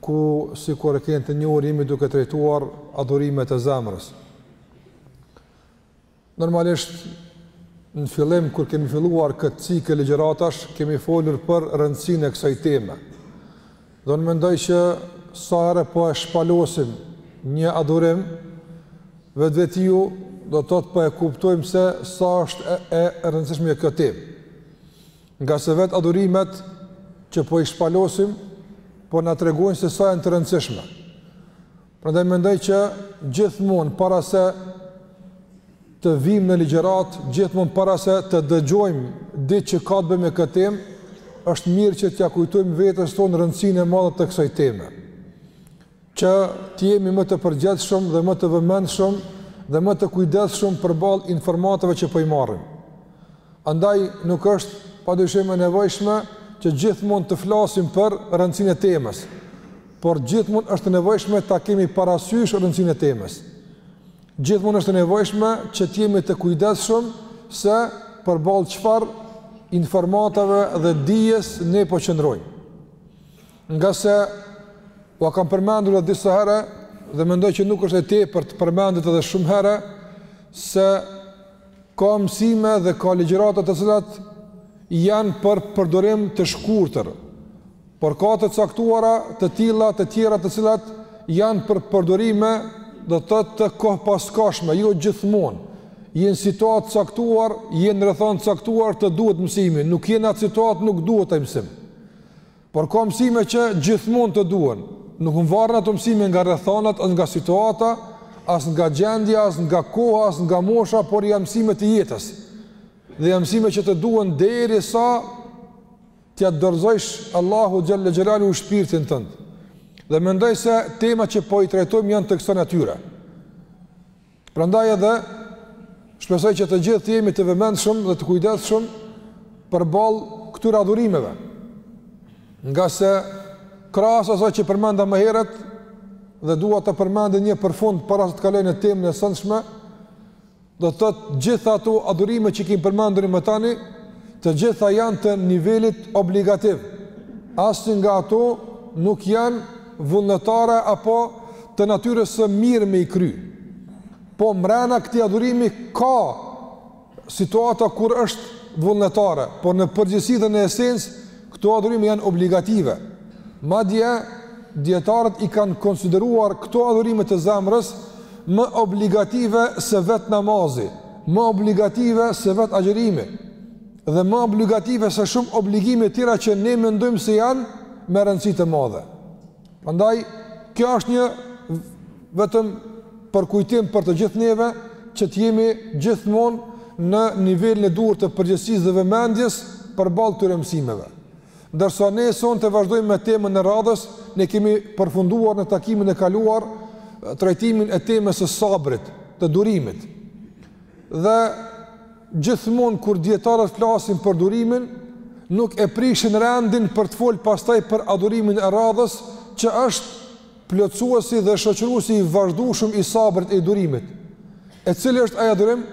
ku sikur e keni të njohur jemi duke trajtuar adhurimet e zemrës. Normalisht në fillim kur kemi filluar këtë cikël ligjëratash, kemi folur për rëndësinë e kësaj teme. Dhe unë mendoj që sa herë po e shpalosim një adhurim, vetvetiu do të thotë po e kuptojmë se sa është e, e rëndësishme kjo temë. Ngase vetë adhurimet që po i shpalosim, po na tregojnë se sa janë të rëndësishme. Prandaj mendoj që gjithmonë para se të vijmë në ligjëratë, gjithmonë para se të dëgjojmë diç që ka të bëjë me këtë temë, është mirë që t'ia kujtojmë vetes tonë rëndësinë e madhe të kësaj teme. që të jemi më të përgjegjshëm dhe më të vëmendshëm dhe më të kujdesshëm përballë informatave që po i marrim. Andaj nuk është padyshim e nevojshme që gjithmonë të flasim për rëndësinë e temës, por gjithmonë është e nevojshme ta kemi parasysh rëndësinë e temës. Gjithmonë është e nevojshme që të jemi të kujdesshëm se përballë çfarë informatave dhe dijes ne po qëndrojmë. Ngase ua kam përmendur edhe disa herë dhe mendoj që nuk është e tepër të përmendet edhe shumë herë se ka mësime dhe ka ligjërata të cilat janë për përdorim të shkurtër. Por ka të caktuara të tilla të tjera të cilat janë për përdorime do të thotë të kohëpaskohshme, jo gjithmonë. Je në situatë të caktuar, je në rrethanë të caktuar të duhet mësimi, nuk je në atë situatë nuk të duhet ai mësim. Por ka mësime që gjithmonë të duhen. Nuk mvaren ato mësime nga rrethanat, as nga situata, as nga gjendja, as nga koha, as nga mosha, por janë mësime të jetës. Dhe janë mësime që të duhen derisa t'ia dorëzojsh Allahut xhel-le xhelaluhu shpirtin tënd. Dhe mendoj se temat që po i trajtojmë janë të kësaj natyre. Prandaj edhe shpresoj që të gjithë të jemi të vëmendshëm dhe të kujdesshëm përballë këtyre adhurimeve. Ngase krahas asaj që përmenda më herët dhe dua ta përmend edhe një për fund para se të kaloj në temën e sontshme, do të thotë gjitha ato adhurime që i kemi përmendur deri më tani, të gjitha janë të nivelit obligativ. Asnjë nga ato nuk janë vullnetare apo të natyrës së mirë me i kry. Po mrena këtij adhurimi ka situata kur është vullnetare, por në përgjithësi dhe në esencë këto adhurime janë obligative. Madje dijetarët i kanë konsideruar këto adhurime të zemrës më obligative se vetë namazi, më obligative se vetë agjërimi. dhe më obligative se shumë obligime të tjera që ne mendojmë se janë me rëndësi të madhe. Prandaj kjo është një vetëm përkujtim për të gjithë neve që të jemi gjithmonë në nivelin e duhur të përgjegjësisë dhe vëmendjes përballë këtyre mësimeve. Ndërsa ne sonte vazhdojmë me temën e radhës, ne kemi përfunduar në takimin e kaluar trajtimin e temës së sabrit, të durimit. Dhe gjithmonë kur dijetarët flasin për durimin, nuk e prishin rendin për të folë pastaj për adhurimin e radhës, që është plotësuesi dhe shoqëruesi i vazhdueshëm i sabrit e i durimit. E cili është ai adhurim?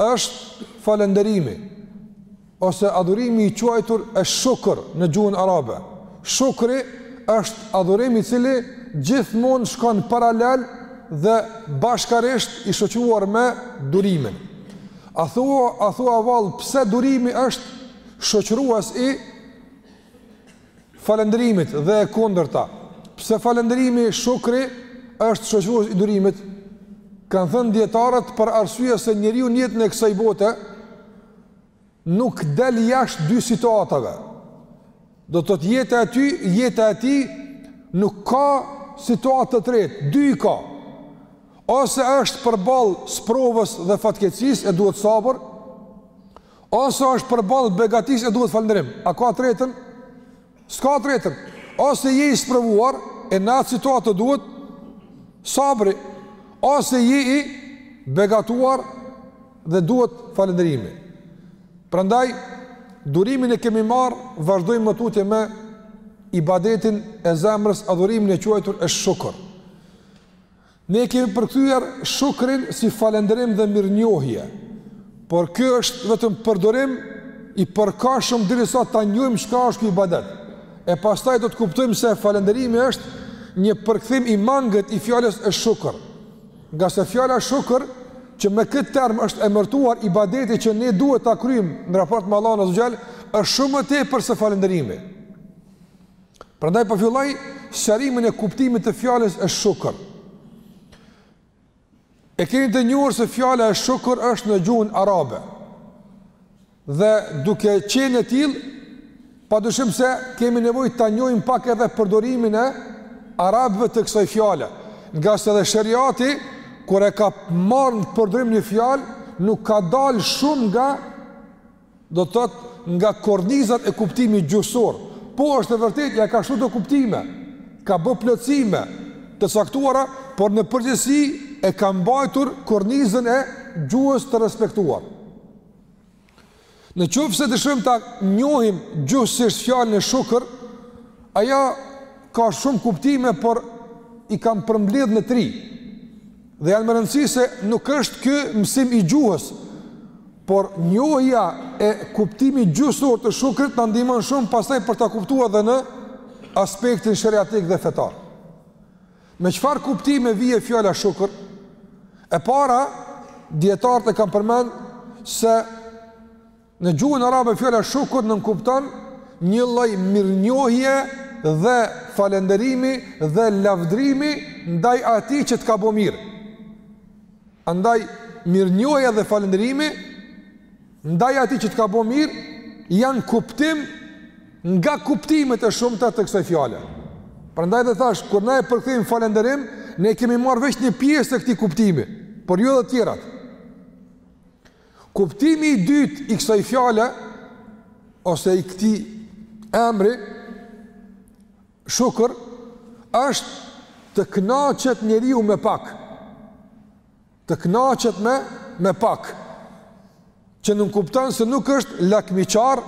Është falënderimi. ose adhurimi i quajtur esh-shukr në gjuhën arabe. Shukri është adhurim i cili gjithmonë shkon paralel dhe bashkarisht i shoqëruar me durimin. A thua, a thua vallë pse durimi është shoqërues i falënderimit dhe e kundërta? Pse falënderimi shukri është shoqërues i durimit? Kanë thënë dietarët për arsye se njeriu në jetën e kësaj bote nuk del jashtë dy situatave. Do të thotë jeta e tij, jeta e tij, nuk ka situatë të tretë, dy i ka. Ose është përballë sprovës dhe fatkeqësisë e duhet sabër, ose është përballë begatisë e duhet falënderim. A ka tretën? S'ka tretën, ose je i sprovuar, e në atë situatë të duhet sabri, ose je i begatuar dhe duhet falënderimi. Prandaj, durimin e kemi marrë, vazhdojmë më tutje me ibadetin e zemrës, adhurimin e quajtur esh-shukr. Ne e kemi përkthyer shukrin si falënderim dhe mirënjohje, por ky është vetëm përdorim i përkohshëm derisa ta njohim çka është ky ibadet. E pastaj do të kuptojmë se falënderimi është një përkthim i mangët i fjalës esh-shukr. Ngase fjala shukr që me këtë term është emërtuar ibadeti që ne duhet ta kryejmë në raport me Allahun azze ue xhel është shumë më tepër se falënderimi. Prandaj po filloj sqarimin e kuptimit të fjalës esh-shukr. E keni të njohur se fjala esh-shukr është në gjuhën arabe. Dhe duke qenë e tillë, padyshim se kemi nevojë ta njohim pak edhe përdorimin e arabëve të kësaj fjale. Ngase edhe sheriati, kur e ka marrë në përdorim një fjalë, nuk ka dalë shumë nga do të thotë nga kornizat e kuptimit gjuhësor. Po është e vërtetë, ja ka shtu do kuptime, ka bë plotësime të caktuara, por në përgjithësi e ka mbajtur kornizën e gjuhës të respektuar. Në qoftë se dëshojmë ta njohim gjuhësisht fjalën esh-shukër, ajo ka shumë kuptime, por i kam përmbledh në tri. Dhe janë me rëndësi se nuk është ky mësim i gjuhës, por njohja e kuptimit gjuhësor të shukrit na ndihmon shumë pastaj për ta kuptuar edhe në aspektin shariatik dhe fetar. Me çfarë kuptime vjen fjala shukr? E para, dietarët e kanë përmend se Në gjuhën arabe fjala shukr nënkupton një lloj mirënjohje dhe falënderimi dhe lavdërimi ndaj atij që të ka bo mirë. Prandaj mirënjohja dhe falënderimi ndaj atij që të ka bo mirë janë kuptim nga kuptimet e shumta të kësaj fjale. Prandaj dhe thash kur na e përkthejmë falënderim, ne kemi marrë veç një pjesë të këtij kuptimi, por jo të tjerat. Kuptimi i dytë i kësaj fjale, ose i këtij emri, shukër, është të knaqet njeriu me pak. Të knaqet me, me pak. Që nënkupton se nuk është lakmiqar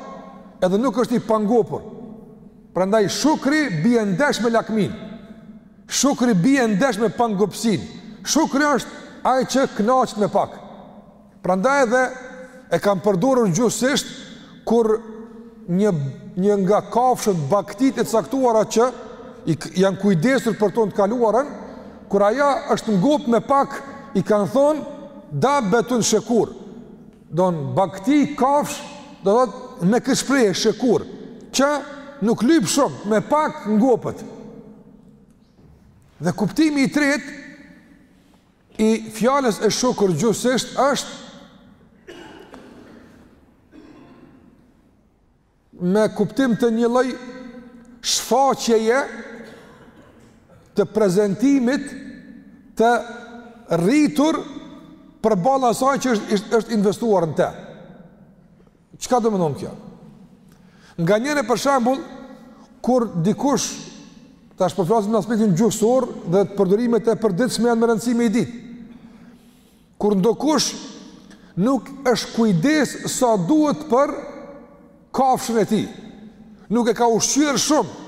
edhe nuk është i pangopur. Prandaj shukri bie ndesh me lakminë. Shukri bie ndesh me pangopësinë. Shukri është ai që kënaqet me pak. Prandaj edhe e kanë përdorur gjuhësisht kur një një nga kafshët bagëtitë e caktuara që janë kujdesur për to në të kaluarën, kur ajo është ngopë me pak, i kanë thonë dabetun shekur. Dmth bagëti kafshë, do thotë me këtë shprehje shekur, që nuk lyp shumë, me pak ngopet. Dhe kuptimi i tretë i fjalës esh-shukur gjuhësisht është me kuptim të një lloj shfaqjeje të prezantimit të rritur përballë asaj që është është investuar në të. Çka domethënë kjo? Nganjëherë për shembull, kur dikush, tash po flasim po në aspektin gjuhësor dhe te përdorimet e përditshme, janë me rëndësi me i ditë. Kur ndokush nuk është kujdes sa duhet për kafshën e tij, nuk e ka ushqyer shumë,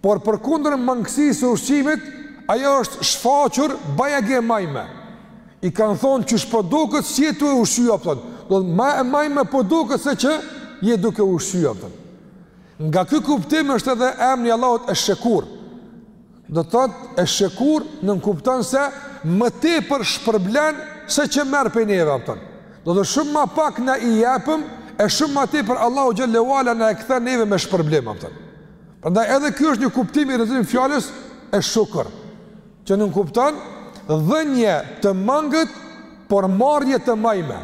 Por përkundër mangësisë së ushqimit, ajo është shfaqur bajage e majme. I kanë thonë qysh po duket si je tu e ushqy, a kupton. Do të thotë ma e majme po duket se që je duke ushqy, a kupton. Nga ky kuptim është edhe emni i Allahut esh-Shekur. Do të thotë esh-Shekur nënkupton se më tepër shpërblen se që merr prej neve, a kupton. Do të thotë shumë ma pak na i jepim, e shumë ma tepër Allahu xhele ue ala na e kthen neve me shpërblim, a kupton. Prandaj edhe ky është një kuptim i rëndësishëm i fjalës esh-shukr, që nënkupton dhënie të mangët, por marrje të majme.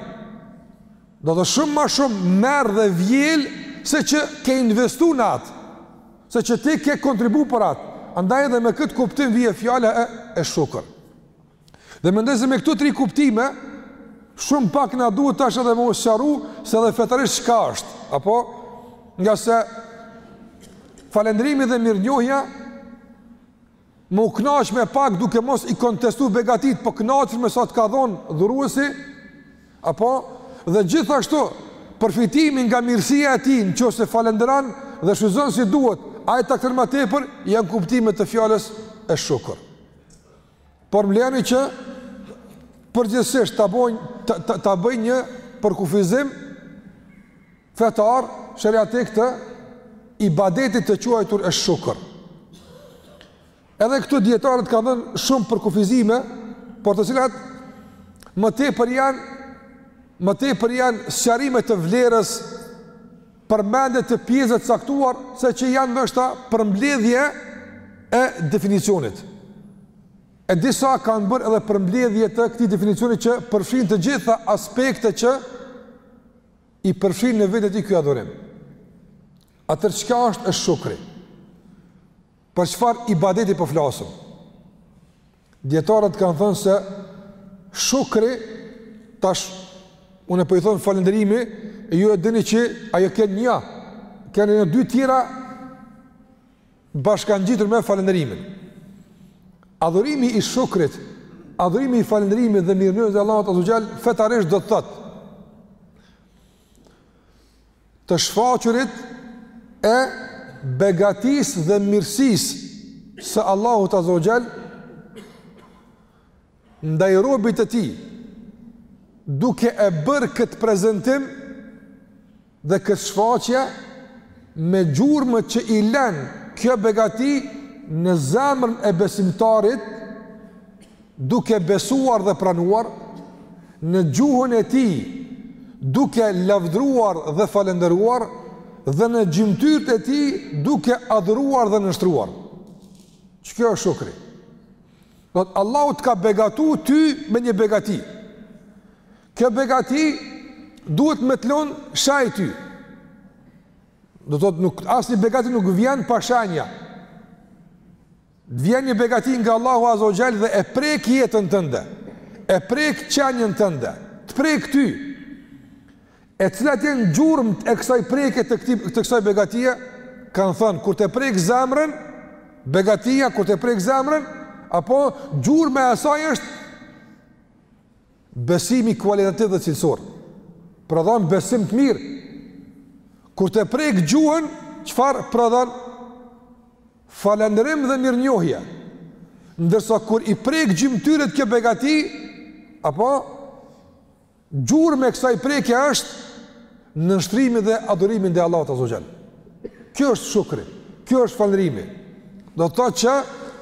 Do të thotë shumë ma shumë merr dhe vjel se që ke investu në atë, se që ti ke kontribu për atë. Andaj edhe me këtë kuptim vjen fjala e esh-shukr. Dhe mendoj se me këto tri kuptime shumë pak na duhet tash edhe me u sqaru se edhe fetarisht çka është, apo ngase falënderimi dhe mirënjohja me u knaq me pak duke mos i kontestu begatitë, po kënaqesh me sa të ka dhonë dhuruesi, apo dhe gjithashtu përfitimi nga mirësia e tij në qoftë se falënderon dhe shfrytëzon si duhet, ai ta kthen ma tepër, janë kuptime të fjalës esh-shukr. Por më lejoni që përgjithësisht ta bëj ta, ta bëj një përkufizim fetar sheriatik të ibadetit të quajtur esh-shukr. Edhe këtu dijetarët kanë dhënë shumë përkufizime, por të cilat më tepër janë më tepër janë sqarime të vlerës përmendje të pjesëve të caktuar se që janë ndoshta përmbledhje e definicionit. E disa kanë bërë edhe përmbledhje të këtij definicioni që përfshin të gjitha aspektet që i përfshin në veti ky adhurim. Atëherë çka është esh-shukri? Për çfarë ibadeti po flasim? Dijetarët kanë thënë se shukri tash unë po i them falënderimi e ju e dini që ajo ka nja ka nja dy tjera bashkangjitur me falënderimin. Adhurimi i shukrit, adhurimi i falënderimit dhe mirënjohjes Allahut azze ue xhel fetarisht do të thotë të shfaqurit e begatisë dhe mirësisë së Allahut azze ue xhel ndaj robit të tij duke e bërë këtë prezentim dhe këtë shfaqje me gjurmë që i len kjo begati në zemrën e besimtarit duke besuar dhe pranuar, në gjuhën e tij, duke lavdruar dhe falënderuar, dhe në gjymtyrët e tij, duke adhuruar dhe nënshtruar. Kjo është shukri? Do të thotë Allahu të ka begatu ty me një begati. Kjo begati duhet me të lonë shenj ty. Do të thotë nuk, asnjë begati nuk vjen pa shenja. Vjen një begati nga Allahu Azza wa Jall dhe e prek jetën tënde. E prek qenien tënde. Të prek ty. E cilat janë gjurmët e kësaj prekje të këtij të kësaj begatie? Kan thënë kur ta prek zemrën, begatia kur ta prek zemrën, apo gjurmë e asaj është besimi kualitativ dhe cilësor. Prodhon besim të mirë. Kur ta prek gjuhën, çfarë prodhon? Falënderim dhe mirënjohje. Ndërsa kur i prek gjymtyrët kjo begati, apo gjurmë e kësaj prekje është nënshtrimi dhe adhurimi ndaj Allahut Azza wa Jall. Kjo është shukri, kjo është falënderimi. Do të thotë që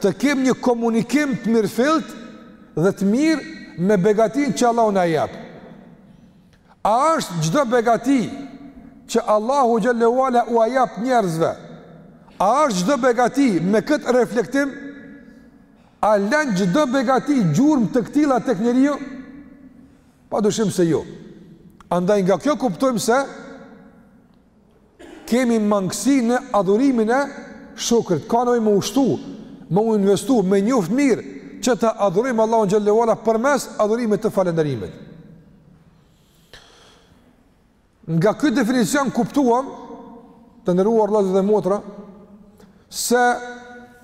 të kemi një komunikim të mirëfillt dhe të mirë me begatinë që Allahu na e jep. A është çdo begati që Allahu xhele ue ala ua jap njerëzve? A është çdo begati me këtë reflektim? A lën çdo begati gjurmë të këtilla tek njeriu? Pa dyshim se jo. Andaj nga kjo kuptojmë se Kemi mangësi në adhurimin e shukrit, ka nevojë me u shtu, me u investu, me njoftë mirë, që ta adhurojmë Allahun xhele ue ala përmes adhurimit të falënderimit. Nga ky definicion kuptuam të nderuar vllazën dhe motra, Se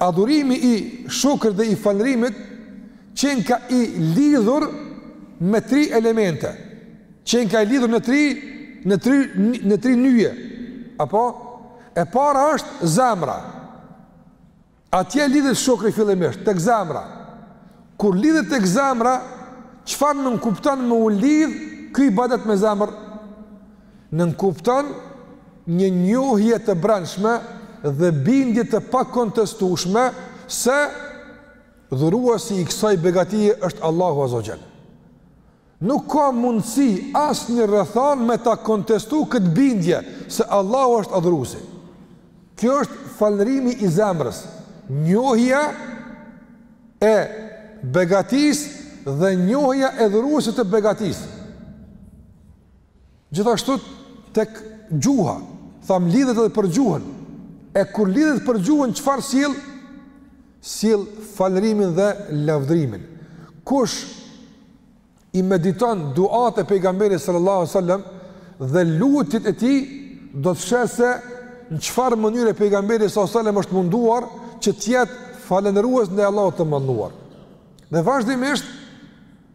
adhurimi i shukrit dhe i falënderimit qenka i lidhur me tri elemente. Qenka i lidhur në tri në tri në tri nyje. Apo e para është zemra. Atje lidhet shukri fillimisht tek zemra. Kur lidhet tek zemra, çfarë nënkupton me u lidh ky ibadet me zemër? nënkupton një njohje të brendshme dhe bindje të pakontestueshme se dhuruesi i kësaj begatie është Allahu Azza wa Jall. Nuk ka mundësi asnjë rrethanë me ta kontestu këtë bindje se Allahu është dhuruesi. Kjo është falënderimi i zemrës, njohja e begatisë dhe njohja e dhuruesit të begatisë. Gjithashtu tek gjuha, tham lidhet edhe për gjuhën. E kur lidhet për gjuhën çfarë sill? Sill falërimin dhe lavdërimin. Kush i mediton duat e pejgamberit sallallahu alajhi wasallam dhe lutjet e tij do të sheh se në çfarë mënyre pejgamberi sallallahu alajhi wasallam është munduar që të jetë falëndërues ndaj Allahut të madhëruar. Dhe vazhdimisht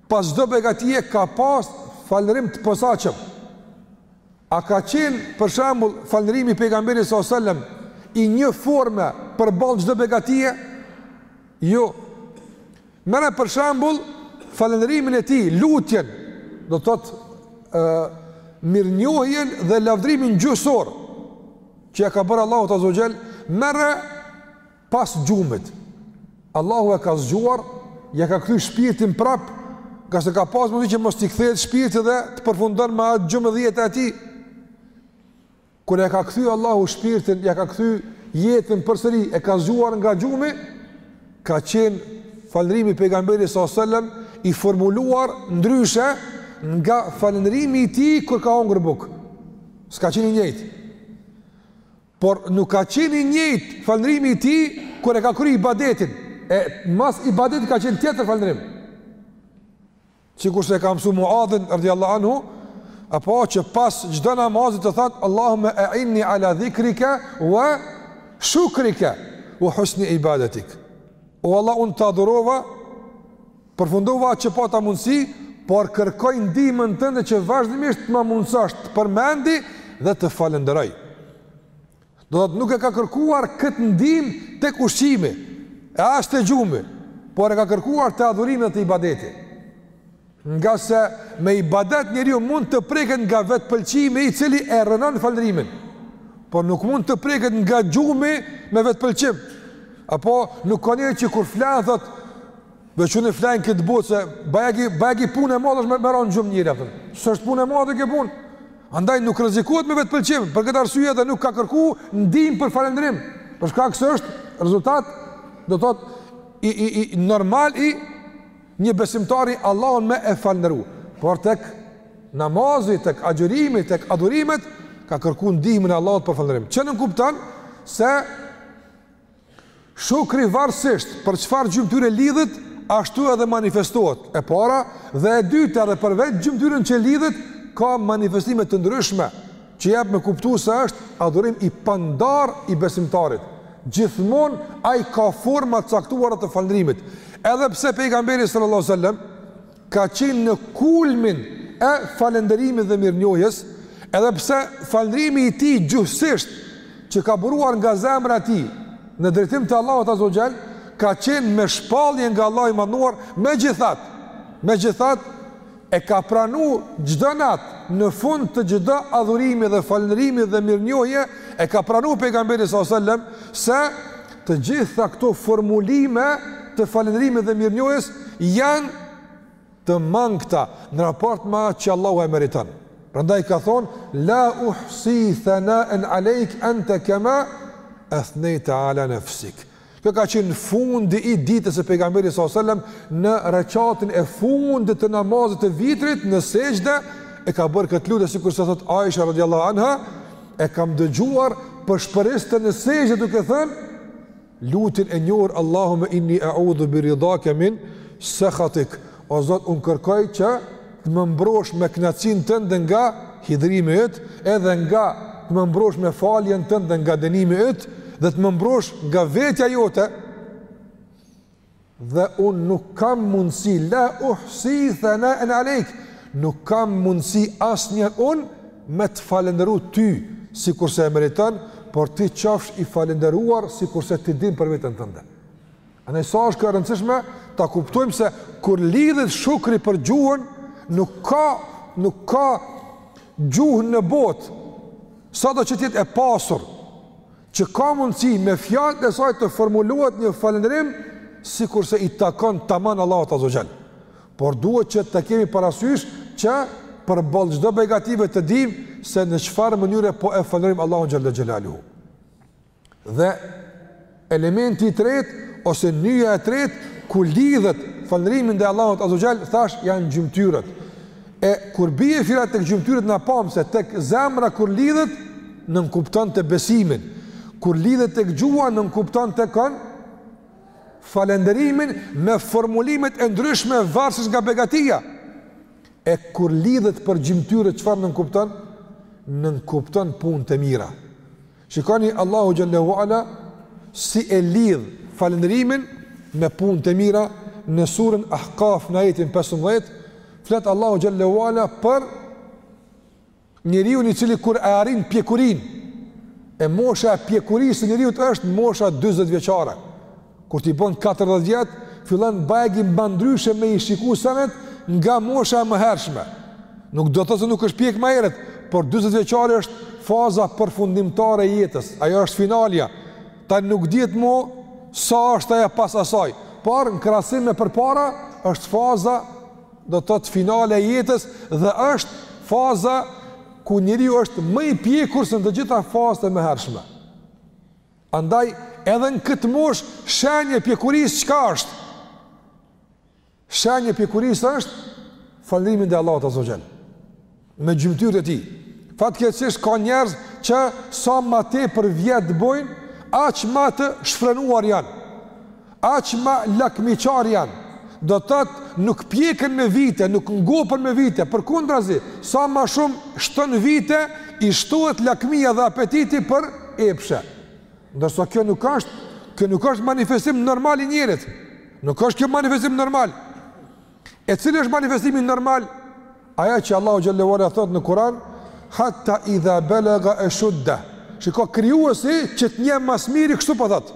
Pas çdo begatie ka pas falënderim të posaçëm. A ka qenë për shembull falënderimi i pejgamberit sallallahu alajhi wasallam i një forme përballë çdo begatie? Jo. Merre për shembull falënderimin e tij, lutjen, do të thotë ë mirënjohjen dhe lavdrimin gjuhësor që ia ka bërë Allahut azze ue xhel, merre Pas gjumit, Allahu e ka zgjuar, ia ka kthy shpirtin prap, ngase ka pas mundësi që mos t'i kthehet shpirti dhe të përfundon me atë gjumë jeta e tij. Kur e ka kthy Allahu shpirtin, ia ka kthy jetën përsëri, e ka zgjuar nga gjumi, ka qenë falërimi i pejgamberit sa sellem i formuluar ndryshe nga falërimi i tij kur ka hongër bukë. S'ka qenë i njëjtë. Por nuk ka qenë i njëjtë falënderimi i tij kur e ka kry ibadetin. E mas ibadetit ka qenë tjetër falënderim. Sikurse e ka mësu Muadhin radhiyallahu anhu, apo që pas çdo namazi të thotë Allahumma a'inni ala dhikrika wa shukrika wa husni ibadatik. O Allah, unë të adhurova Përfundova që pata mundësi, por kërkoj ndihmën tënde që vazhdimisht të më mundësosh të të përmendi dhe të të falënderoj. Do thotë nuk e ka kërkuar këtë ndihmë tek ushqimi, e as te gjumi, por e ka kërkuar te adhurimi dhe te ibadeti. Ngase me ibadet njeriu mund të preket nga vetëpëlqimi i cili e rrënon falënderimin, por nuk mund të preket nga gjumi me vetëpëlqim. Apo nuk ka njeri që kur flen thotë Veç unë flej në këtë botë se bajagi, bajagi punë e madhe është me ra në gjumë njeri, apëtën. S'është punë e madhe kjo punë. Andaj nuk rrezikohet me vetëpëlqim, për këtë arsye dhe nuk ka kërku ndihmë për falendrim. Për shkak se është rezultat, do thotë i, i, i, normal i një besimtari Allahun me e falendru. Por tek namazi, tek agjërimi, tek adhurimet, ka kërku ndihmën e Allahut për falendrim. Që nënkupton se Shukri varësisht për çfarë gjymtyre lidhet, ashtu edhe manifestohet. E para dhe e dyta dhe për vetë gjymtyrën që lidhet ka manifestime të ndryshme që jap me kuptu se është adhurim i pandarë i besimtarit. Gjithmonë ai ka forma të caktuara të falëndrimit. Edhe pse pejgamberi sallallahu alajhi wasallam ka qenë në kulmin e falënderimit dhe mirënjohjes, edhe pse falënderimi i tij gjuhësisht që ka buruar nga zemra e tij në drejtim të Allahut Azza wa Jall, ka qenë me shpallje nga Allahu i Madhnuar, megjithatë, megjithatë e ka pranu çdo natë në fund të çdo adhurimi dhe falënderimi dhe mirënjohje e ka pranu pejgamberi sallallahu alajhi wasallam se Të gjitha këto formulime të falënderimit dhe mirënjohjes janë të mangëta në raport me atë që Allahu e meriton. Prandaj ka thon la uhsi thana'an alejk anta kama athnayta ala nafsik. Kjo ka qenë fundi i ditës së pejgamberit sallallahu alajhi wasallam në reqatin e fundit të namazit të vitrit në sexhde e ka bërë këtë lutje sikur se thot Aisha radhiyallahu anha E kam dëgjuar pëshpëriste në sexhde duke thënë lutjen e njohur Allahumma inni a'udhu bi ridaka min sakhatik. O Zot, un kërkoj që të më mbrosh me kënaqësinë tënde nga hidhrimi yt, edhe nga të më mbrosh me faljen tënde nga dënimi yt dhe të më mbrosh nga vetja jote. Dhe unë nuk kam mundësi, la uhsi thana'an alejk, nuk kam mundësi asnjëherë unë me të falënderu ty sikurse e meriton, por ti qofsh i falënderuar sikurse ti din për veten tënde. Andaj sa është kjo e rëndësishme ta kuptojmë se kur lidhet shukri për gjuhën, nuk ka nuk ka gjuhë në botë sado që të jetë e pasur, që ka mundësi me fjalët e saj të formulohet një falënderim sikurse i takon tamam Allahut azza xal. Por duhet që ta kemi parasysh që përballë çdo begatie të dimë se në çfarë mënyre po e falënderojmë Allahun xhel-le xhelaluhu. Dhe elementi i tretë ose nyja e tretë ku lidhet falënderimi ndaj Allahut azza xal thashë janë gjymtyrët. E kur bie fjala tek gjymtyrët na pamë se tek zemra kur lidhet nënkuptonte besimin. Kur lidhet tek gjuha nënkuptonte kon falënderimin me formulimet e ndryshme varësisht nga begatia. E kur lidhet për gjymtyrët çfarë nënkupton? Nënkupton punët e mira. Shikoni Allahu xhallahu ala si e lidh falënderimin me punët e mira në surën Ahkaf në ajetin 15, flet Allahu xhallahu ala për njeriun i cili kur e arrin pjekurinë e mosha e pjekurisë së njeriut është mosha 40 vjeçare. Kur t'i bon 40 vjet, fillon bajagi ma ndryshe me i shiku senet nga mosha e mëhershme. Nuk do të thotë se nuk është pjek ma herët, por 40 vjeçari është faza përfundimtare e jetës. Ajo është finalja. Tani nuk dihet më sa është ajo pas asaj, por në krahasim me përpara është faza do të thotë finale e jetës dhe është faza ku njeriu është më i pjekur se në të gjitha fazat e mëhershme. Andaj edhe në këtë moshë shenjë e pjekurisë çka është? Shenjë e pjekurisë është falënderimi ndaj Allahut Azze ue Xhel. Me gjymtyrët e tij. Fatkeqësisht ka njerëz që sa ma tepër vjet bojnë, aq ma të shfrenuar janë. Aq ma lakmiçarë janë, do të thotë nuk pjeken me vite, nuk ngopen me vite, përkundrazi, sa ma shumë shton vite, i shtohet lakmia dhe apetiti për epshe. Ndërsa kjo nuk është, kjo nuk është manifestim normal i njerit. Nuk është kjo manifestim normal. E cili është manifestimi normal? Ajo që Allahu Xhelle ue Ala thotë në Kuran, hatta idha belega eshudda, shiko Krijuesi që të njeh ma s'miri kështu po thotë.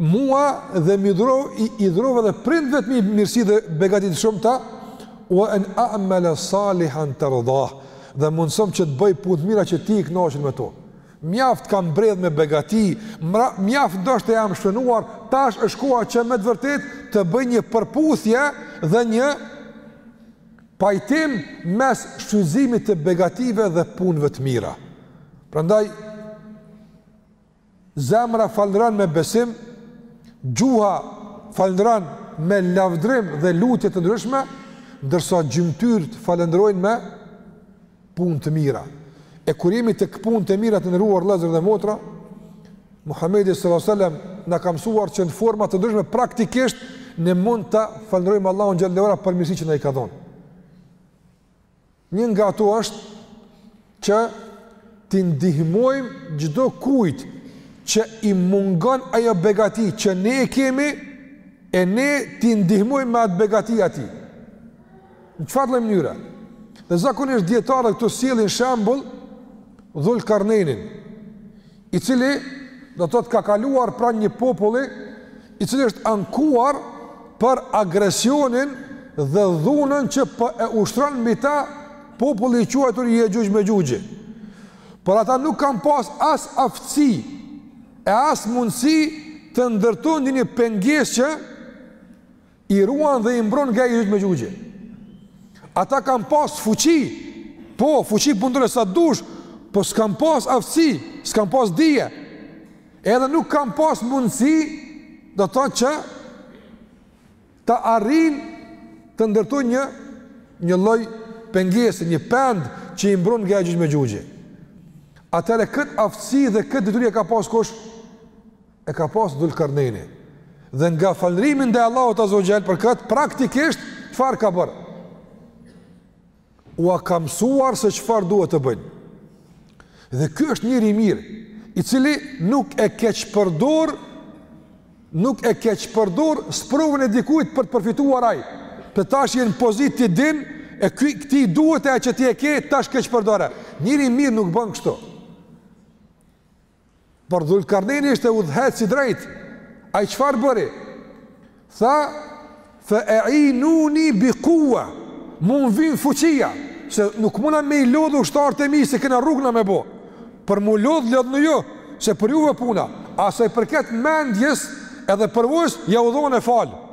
mua dhe m'i dhuro, i, i dhurove edhe prindve të mi mirësi dhe begati të shumta, ue en a'mele salihan terdah, dhe mundësom që të bëj punë të mira që ti je i kënaqur me to. Mjaft kam bredh me begati, mjaft ndoshta jam shfrenuar, tash është koha që me të vërtetë të bëj një përputhje dhe një pajtim mes shfrytëzimit të begative dhe punëve të mira. Prandaj, Zemra falënderon me besim, gjuha falënderon me lavdërim dhe lutje të ndryshme, ndërsa gjymtyrët falënderojnë me punë të mira. E kur jemi tek punët e mira të nderuar vllezër dhe motra, Muhammedi s.a.s. na ka mësuar që në forma të ndryshme praktikisht ne mund ta falënderojmë Allahun Xhelle ue Ala për mirësi që na i ka dhonë. Një nga ato është që t'i ndihmojmë çdokujt që i mungon ajo begati që ne e kemi e ne t'i ndihmojmë me atë begati atij. Në çfarë lloj mënyre? Dhe zakonisht dijetarët këtu sjellin shembull Dhulkarnejnin, i cili do të thotë ka kaluar pranë një populli i cili është ankuar për agresionin dhe dhunën që po e ushtron mbi ta populli i quajtur Jexhuxh Mexhuxhi. Por ata nuk kanë pas as aftësi e as mundësi të ndërtojnë një pengesë që i ruan dhe i mbron nga Jexhuxh Mexhuxhi. Ata kanë pas fuqi, po, fuqi punëtore sa të dush, po s'kanë pas aftësi, s'kanë pas dije, edhe nuk kanë pas mundësi, do të thotë që të arrijnë të ndërtojnë një lloj pengese, një pendë që i mbron nga Jexhuxh Mexhuxhi. Atëherë këtë aftësi dhe këtë dituri e ka pas kush? e ka pas Dhulkarnejni. Dhe nga falënderimi ndaj Allahut Azza wa Jall për këtë praktikisht çfarë ka bërë? Ua ka mësuar se çfarë duhet të bëjnë. Dhe ky është njeri i mirë, i cili nuk e keqpërdor nuk e keqpërdor sprovën e dikujt për të përfituar ai. Po tash je n'pozitë ti din e këtij i duhet e që ti e ke tash keqpërdore. Njeri i mirë nuk bën kështu. Por Dhulkarnejni ishte udhëheqës i drejtë. Ai çfarë bëri? Tha, fe einuni bi kuwa, mu m'vyn fuqia, se nuk muna me i lodhë ushtarët e mi, se kena rrugën me bo. Për m'u lodhë, lodhnu ju, se për juve puna, a sa i përket mendjes edhe përvojës, jau dha falë.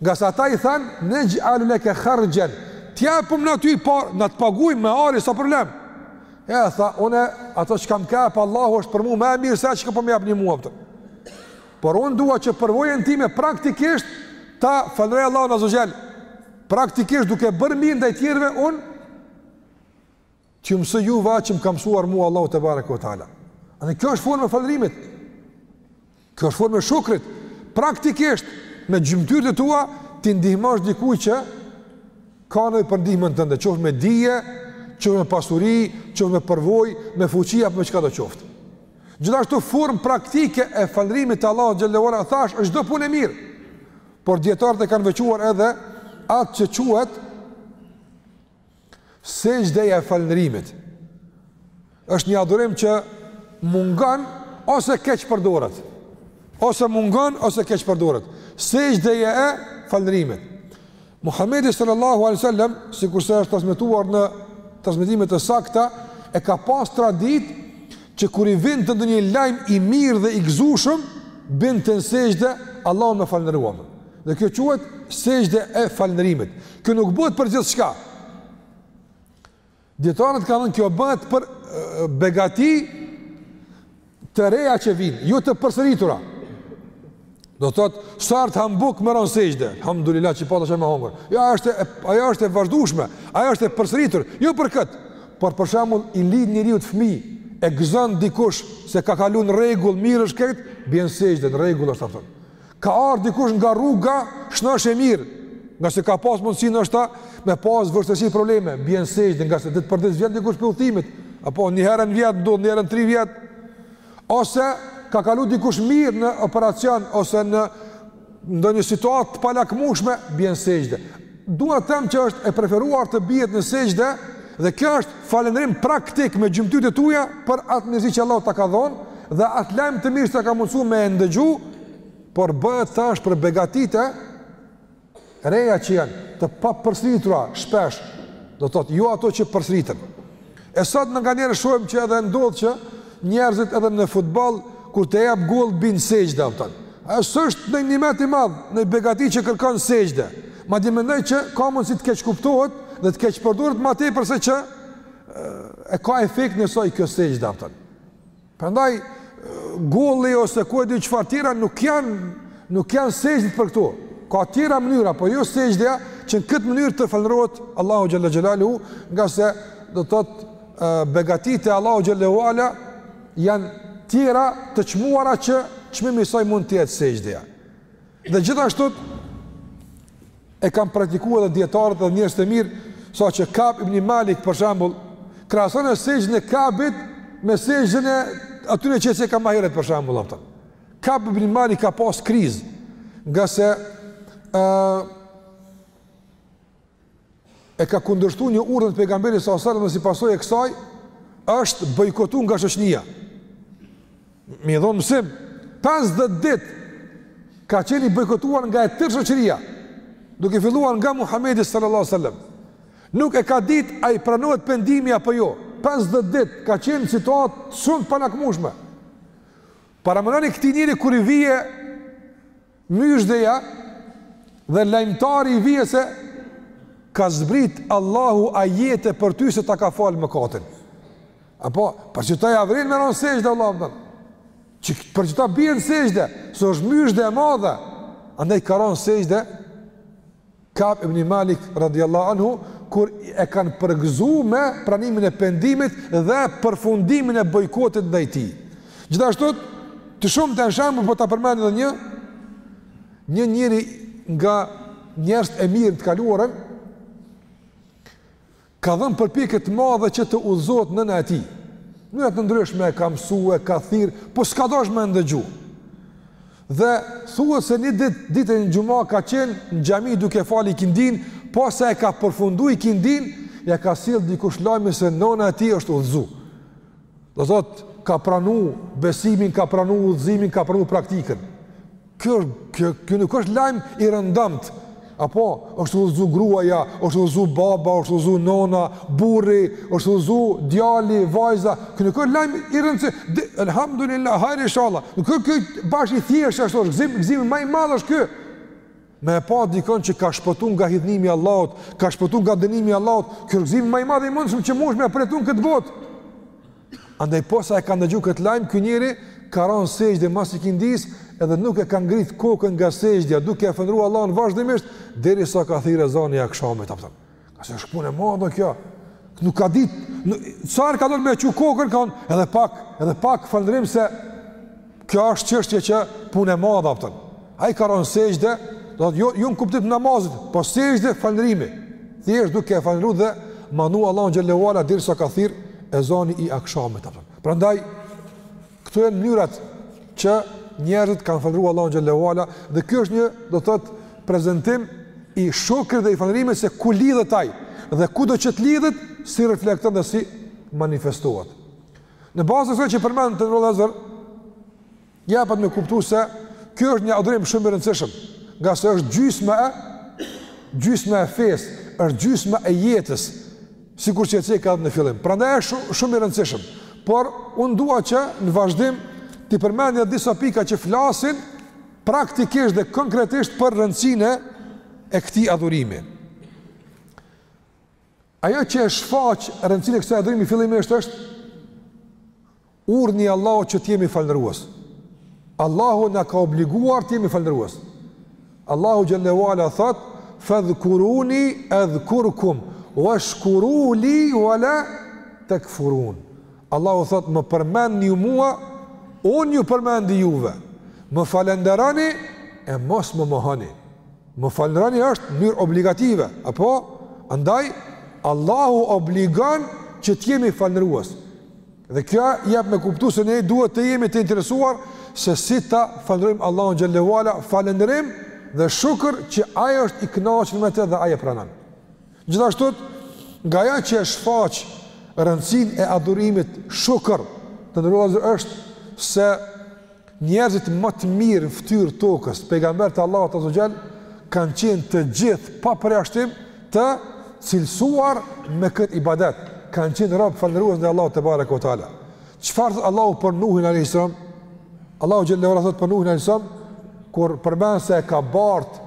Ngase ata i thanë, Nexh'alu leke harxhen, t'japim na ty pare, na të pagujm me ari sa problem. E tha, unë atë çka m'jep Allahu është për mu ma e mirë se çka po më jepni mua, thotë. Por unë dua që përvojën time praktikisht ta falënderoj Allahun azza ue xhel. Praktikisht duke bërë mirë ndaj tjerëve unë Qe, m'i mësu juve çka më ka mësuar mua Allahu tebareke ue teala. Edhe kjo është formë e falënderimit. Kjo është formë e shukrit. Praktikisht, me gjymtyrët e tua, t'i ndihmosh dikujt që ka nevojë për ndihmën tënde. Qoftë me dije, qoftë me pasuri, qoftë me përvojë, me fuqi apo me çkado qoftë. Gjithashtu formë praktike e falënderimit të Allahut xhele ue ala thashë është çdo punë e mirë. Por dijetarët e kanë veçuar edhe atë që quhet Sexhdeja e falënderimit është një adhurim që mungon ose keqpërdoret. Ose mungon ose keqpërdoret. Sexhdeja e falënderimit. Muhamedi sallallahu alaihi wasallam, sikurse është transmetuar në transmetime të sakta, e ka pas traditë që kur i vinte ndonjë lajm i mirë dhe i gëzueshëm, binte në sexhde Allahun me falënderu. Dhe kjo quhet sexhde e falënderimit. Kjo nuk bëhet për gjithçka. Dijetarët kanë thënë kjo bëhet për begati të reja që vijnë, jo të përsëritura. Do të thotë, sa herë t'hamë bukë me ra n'sexhde, elhamdulilah që pata me hongër. Jo, ajo është, ajo është e vazhdueshme, ajo është e përsëritur, jo për këtë. Por për shembull i lind njeriut fëmijë, e gëzon dikush se ka kalu n'rregull, mirë është krejt, bjen n'sexhde, n'rregull është, thotë. Ka ardhur dikush nga rruga, shnosh e mirë. Ngase ka pas mundësi noshta, me pas vështësi probleme, bjen sexhde, ngase s'dit për ditë vjen dikush prej udhëtimit, apo një herë n'vjet, do një herë n' tri vjetë, ose ka kalu dikush mirë në operacion, ose në ndonjë situatë të palakmushme, bjen sexhde. Dua të them që është e preferuar të bihet në sexhde dhe kjo është falënderim praktik me gjymtyrët e tuaja për atë mirësi që Allahu ta ka dhënë dhe atë lajm të mirë ta ka mundsu me ndëgju, por bëhet thash për begatitë e reja që janë të papërsëritura shpesh, do të thotë jo ato që përsëriten. E sot ne nganjëherë shohim që edhe ndodh që njerëzit edhe në futboll kur e jap gol bijnë sexhde, a kupton. A është noj nimet i madh, noj begati që kërkon sexhde. Madje mendoj që ka mundësi të keqkuptohet dhe të keqpërdoret më tepër se që e ka efekt nësoj kjo sexhde, a kupton. Prandaj goli ose ku e di çfarë tjera nuk janë nuk janë sexhde për këto. Ka tjera mënyra, po jo sexhdja që në këtë mënyrë të falërohet Allahu xhel-le xhelaluhu, ngase do të thotë begatitë e Allahu xhel-le ue ala janë tjera të çmuara që çmimi i saj mund të jetë sexhdja. Dhe gjithashtu e kanë praktiku edhe dietarët dhe njerëzit e mirë, saqë Ka'b ibn Malik për shembull krahasone sexhden e Ka'bit me sexhden e atyre që s'e kanë ahiretin për shembull, a kupton. Ka'b ibn Malik ka pas krizë, ngase ë e ka kundërshtu një urdhën të pejgamberit salallahu selem dhe si pasojë e kësaj është bojkotu nga shoqnia. Me i dhonë mësim, 50 ditë ka qenë i bojkotuar nga e tërë shoqëria, duke filluar nga Muhammedi sallallahu sallam. Nuk e ka dit a i pranohet pendimi apo jo. 50 ditë ka qenë n'situatë shumë të palakmushme. Paramenoni këtij njeri kur i vije Myzhdeja dhe lajmëtari i vije se ka zbrit Allahu ajete për ty se ta ka falë mëkatin. A po, për qeta ia vlen me ronë sexhde, Allahu m'dhon. Qe, për qeta bjen sexhde, se është myzhde e madhe, andaj ka ronë sexhde, Ka'b ibn Malik radhiyallahu anhu kur e kanë përgëzu me pranimin e pendimit dhe përfundimin e bojkotit ndaj tij. Gjithashtu të shumë tjera shembull po ta përmend edhe një një njëri nga njerëzit e mirë n'të kaluarën Ka dhënë përpjekje të madhe që të udhëzohet nëna e tij. Në mënyra të ndryshme e ka mësu, e ka thirrë, po s'ka dasht me ndëgju. Dhe thuhet se një ditë, ditën e xuma ka qenë në xhami duke falë ikindin, posa e ka përfundu ikindin, ja ka sjell dikush lajmin se nëna e tij është udhëzu. Do thotë ka pranu besimin, ka pranu udhëzimin, ka pranu praktikën. Kjo, kjo, kjo nuk është lajm i rëndomtë, apo, është udhëzu gruaja, është udhëzu baba, është udhëzu nona, burri, është udhëzu djali, vajza, kjo nuk është lajm i rëndomtë, elhamdulillah, hajr inshallah, nuk është kjo bash i thjeshtë, është është gzim, gzimi ma i madh është ky, me e pa dikon që ka shpëtu nga hidhnimi i Allahut, ka shpëtu nga dënimi i Allahut, kjo është gzimi ma i madh i mundshëm që mundesh me e përjetu n' këtë botë, Andaj posa e ka ndëgju këtë lajm, ky njeri ka rënë në sexhde mas ikindisë, edhe nuk e ka ngrit kokën nga sexhdja, duke e falënderu Allahun vazhdimisht, derisa ka thirrë ezani i akshamit, a kupton. Ngase është punë e madhe kjo, nuk ka ditë, sa herë ka dashtë me çu kokën, ka edhe pak, edhe pak falënderim se Kjo është çështje që punë e madhe, a kupton. Ai ka rënë sexhde, do të thotë jo në kuptim të namazit, po sexhde falënderimi. Thjesht duke e falënderu dhe madhnu Allahun xhele ue ala derisa ka thirrë ezani i akshamit, a kupton. Prandaj këto janë mënyrat që njerëzit kanë falënderu Allahun xhele ue ala dhe ky është një do të thotë prezantim i shukrit dhe i falënderimit se ku lidhet ai dhe kudo që të lidhet si reflekton dhe si manifestohet. Në bazë të kësaj që përmendëm, të nderuar vëllezër, jepet me kuptu se ky është një adhurim shumë i rëndësishëm, nga se është gjysma e gjysma e fesë, është gjysma e jetës, sikur që e ceka në fillim. Prandaj është shumë shumë i rëndësishëm. Por unë dua që në vazhdim t'i përmendi edhe disa pika që flasin praktikisht dhe konkretisht për rëndësinë e këtij adhurimi. Ajo që e shfaq rëndësinë e kësaj adhurimi fillimisht është urdhni i Allahut që të jemi falënderues. Allahu na ka obliguar të jemi falënderues. Allahu xhele ue ala thotë fadhkuruni adhkurkum washkuruli wala takfurun. Allahu thotë më përmendni ju mua, unë ju përmendi juve. Më falënderoni e mos më mohoni. Më falënderoni është në mënyrë obligative, apo? Andaj, Allahu obligon që të jemi falënderues. Dhe kjo jep me kuptu se ne duhet të jemi të interesuar se si ta falënderojmë Allahun xhele ue ala, falënderim dhe shukër që ai është i knaqun me të dhe ai e pranon. Gjithashtu, nga ajo që e shfaq rëndësinë e adhurimit shukr, të nderuar vëllezër është se njerëzit më të mirë në fytyrë të tokës, pejgamberët e Allahut azze ue xhel, kanë qenë të gjithë pa përjashtim të cilësuar me këtë ibadet, kanë qenë robër falënderues ndaj Allahut tebareke ue teala. Çfarë thotë Allahu për Nuhin a.s. Allahu xhele ue ala thotë për Nuhin a.s. Kur përmend se e ka bartë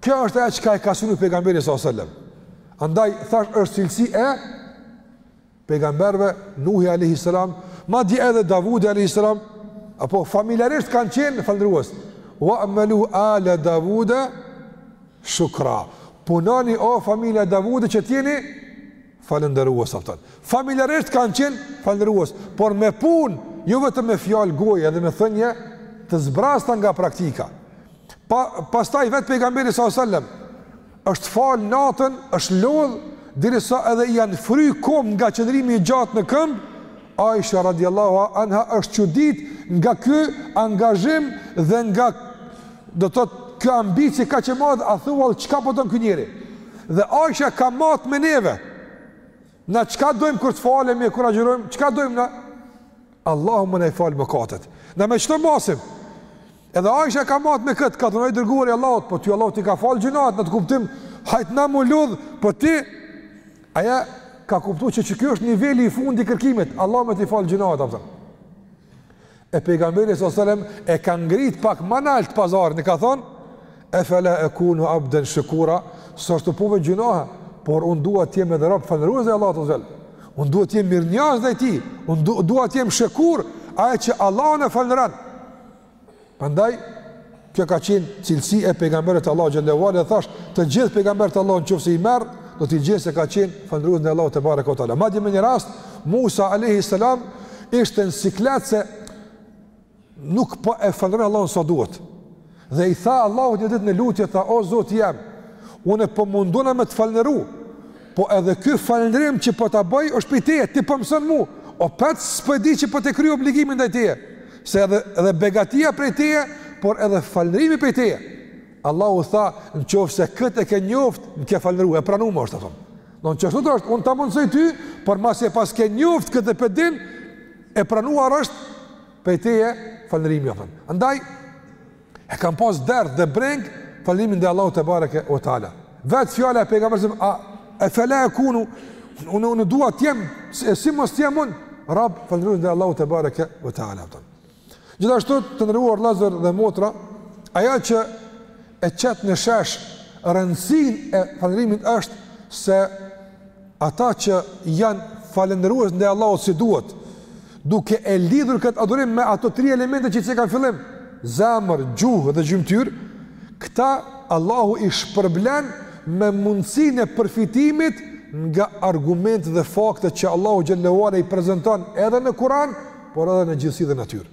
Kjo është ajo çka e ka synuar pejgamberi sa selam. Andaj thash është cilësi e pejgamberëve Nuhi alayhi salam, madje edhe Davudi alayhi salam, apo familjarisht kanë qenë falënderues. Wa amalu ala Davuda shukra. Punoni o familja Davudi që t'jeni falënderues, a kupton. Familjarisht kanë qenë falënderues, por me punë, jo vetëm me fjalë goje, edhe me thënje të zbrazta nga praktika. Pa, pastaj vetë pejgamberi sa sallem, është falë natën, është lodhë, derisa edhe janë fry këmbët nga qëndrimi i gjatë në këmbë, Aisha radiallahu anha është çuditë nga ky angazhim dhe nga do të thotë kjo ambicie kaq e madhe, a thu vallë çka po don ky njeri. Dhe Aisha ka matë me neve, na çka dojmë kur të falemi e kur agjërojmë, çka dojmë na? Allahu me na i fal mëkatet. Na me qëto masim? Edhe Aisha e ka mat me këtë, ka thënë o i dërguar i Allahut, po ty Allahu t'i ka fal gjynahet, në atë kuptim, hajt na me u lodh, po ti ajo e ka kuptu që qekjo është niveli i fundit i kërkimit, Allahu me t'i fal gjynahet, a kupton. E pejgamberi sallallahu alajhi wasallam e ka ngrit pak më nalt pazarin, ka thënë Efela ekunu abden shekura, s'është për veç gjynahe, por unë dua të jem edhe rob falënderues ndaj Allahut azze ve xhel, unë dua të jem mirënjohës ndaj tij, unë du, dua të jem shekur, ai që Allahun e falënderon. Prandaj, kjo ka qenë cilësi e pejgamberit të Allahut xhele ve ala, dhe thash, të gjithë pejgamberët e Allahut në qoftë se i merr, do t'i gjesh se kanë qenë falënderues ndaj Allahut tebareke ue teala. Madje në një rast, Musa a.s. ishte në siklet se nuk po e falënderon Allahun sa duhet. Dhe i tha Allahut një ditë në lutje, tha, o Zoti jem, unë po mundohna me të falënderu, po edhe ky falënderim që po ta bëj, është prej teje, ti po ma mëson mu, o prapë, s'po e di që po e kry obligimin ndaj teje, se edhe, edhe begatia prej teje, por edhe falënderimi prej teje. Allahu tha, në qoftë se këtë e ke njoftë, më ke falënderu, e pranume është, a kupton. Në qështu të është, unë ta mundësoj ty, por masi e paske njoftë këtë dhe po e din, E pranuar është prej teje falënderimi, a kupton. Andaj e kanë pas dert dhe brengë falënderimin ndaj Allahut tebareke ue teala. Vetë fjala e pejgamberit a efela ekunu unë unë dua të jem e si mos të jem unë rob falënderues ndaj Allahut tebareke ue teala. Gjithashtu të nderuar vëllezër dhe motra ajo që e qet në shesh rëndësinë e falënderimit është se Ata që janë falënderues ndaj Allahut si duhet, duke e lidhur këtë adhurim me ato tri elemente që i cekëm në fillim, zemër, gjuhë dhe gjymtyrë, këta Allahu i shpërblen me mundësinë e përfitimit nga argumentet dhe faktet që Allahu xhele ve ala i prezanton edhe në Kur'an, por edhe në gjithësi dhe natyrë.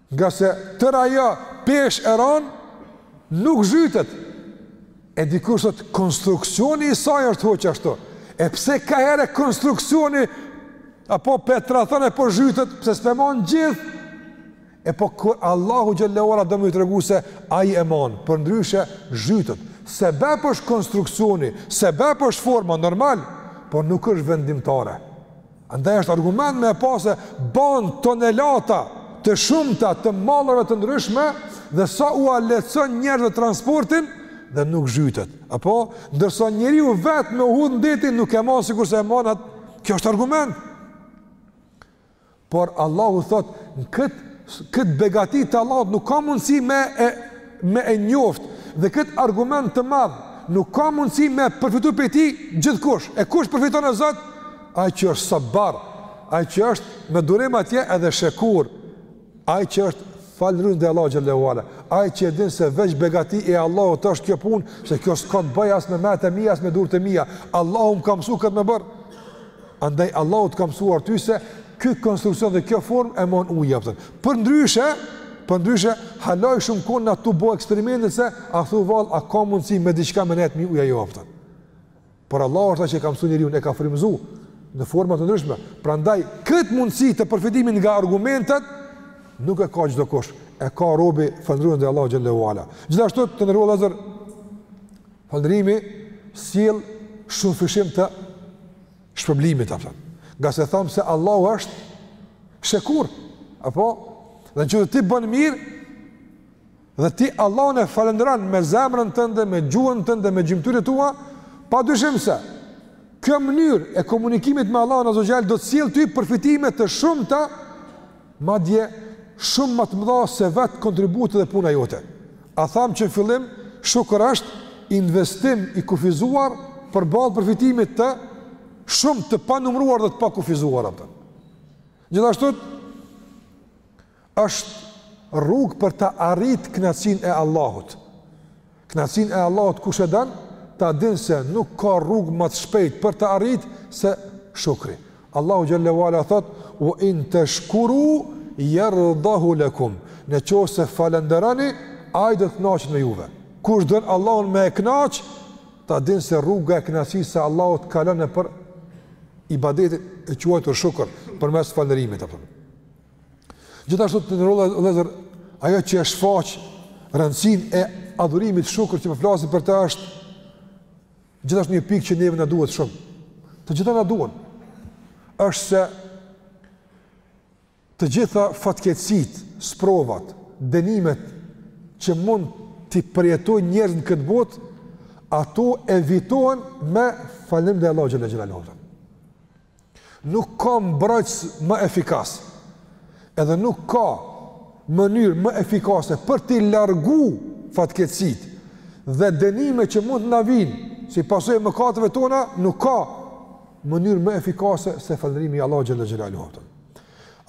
Ngase tërë ajo peshë e ranë, nuk zhytet. E dikush thot konstruksioni i saj është hoqë ashtu. E pse ka herë konstruksioni, apo petra thënë e po zhytet, pse s'pe man gjithë? E po kur Allahu xhelle ve ala do me ju tregu se ai e man, përndryshe zhytet. Sebep është konstruksioni, sebep është forma, normal, por nuk është vendimtare. Andaj është argument me e pa se banë tonelata të shumta të mallrave të ndryshme dhe sa ua lehtëson njerëzve transportin dhe nuk zhytet. Apo, ndërsa njeriu vetë me u hudh në det nuk e man sikurse e man atë, kjo është argument. Por Allahu thot, këtë kët begati të Allahut nuk ka mundësi me e, me e njoftë dhe këtë argument të madh nuk ka mundësi me përfitu prej tij gjithkush. E kush përfiton e Zot? Ai që është Sabar, ai që është me durim atje edhe Shekur, ai që është falënderues ndaj Allahut xhelle ve ala, ai që e din se veç begati e Allahut është kjo punë, se kjo s'ka të bëjë as me mendtë e mia, as me durt e mia, Allahu më ka mësu këtë me bërë, andaj Allahu të ka mësuar ty se ky konstruksion dhe kjo formë e mon uji, a kupton. Përndryshe, përndryshe, hala ishim kon na tu bo eksperimente se, a thu vallë, a ka mundësi me diçka me nejtë mi ujë, a kupton. Por Allahu është ai që e ka mësuar njeriun, e ka frymëzuar në forma të ndryshme. Prandaj këtë mundësi të përfitimit nga argumentet nuk e ka çdokush. E ka robi falënderues ndaj Allahut xhelle ve ala. Gjithashtu të nderuar vëllezër falënderimi sjell shumëfishim të shpërblimit apo. Ngase thamë se Allahu është shekur. Apo dhe në qoftë se ti bën mirë Dhe ti Allahun e falënderon me zemrën tënde, me gjuhën tënde, me gjymtyrët tua, padyshim se kjo mënyrë e komunikimit me Allahun Azze ve Xhel do të sjellë ty përfitime të shumta, madje shumë ma të mëdha se vet kontributi dhe puna jote. E thamë që në fillim shukër është investim i kufizuar përballë përfitimit të shumë të panumëruar dhe të pakufizuar atë. Gjithashtu është rrugë për ta arritë kënaqësinë e Allahut. Kënaqësinë e Allahut kush e don, ta din se nuk ka rrugë më të shpejtë për ta arritë se shukri. Allahu xhelle ve ala thot: "Wa in tashkuru yardahu lakum." Në qoftë se falënderoni, ai do të kënaqet me juve. Kush don Allahun me e kënaq, ta din se rruga e kënaqësisë së Allahut kalon nëpër ibadetin e quajtur shukr përmes falënderimit apo. Gjithashtu të nderuar vëllezër, ajo që e shfaq rëndësinë e adhurimit shukur që po flasim për të është gjithashtu një pikë që neve na duhet shumë. Të gjitha na duhen. është se të gjitha fatkeqësitë, sprovat, dënimet që mund të përjetojnë njerëzit në këtë botë, ato evitohen me falënderim ndaj Allahut xhel-le xhelaluhu Nuk ka mbrojtës më efikas, edhe nuk ka mënyrë më efikase për t'i largu fatkeqësitë dhe dënimet që mund të na vijnë si pasojë e mëkateve tona, nuk ka mënyrë më efikase se falënderimi i Allahut xhel-le xhelaluhu, a kupton.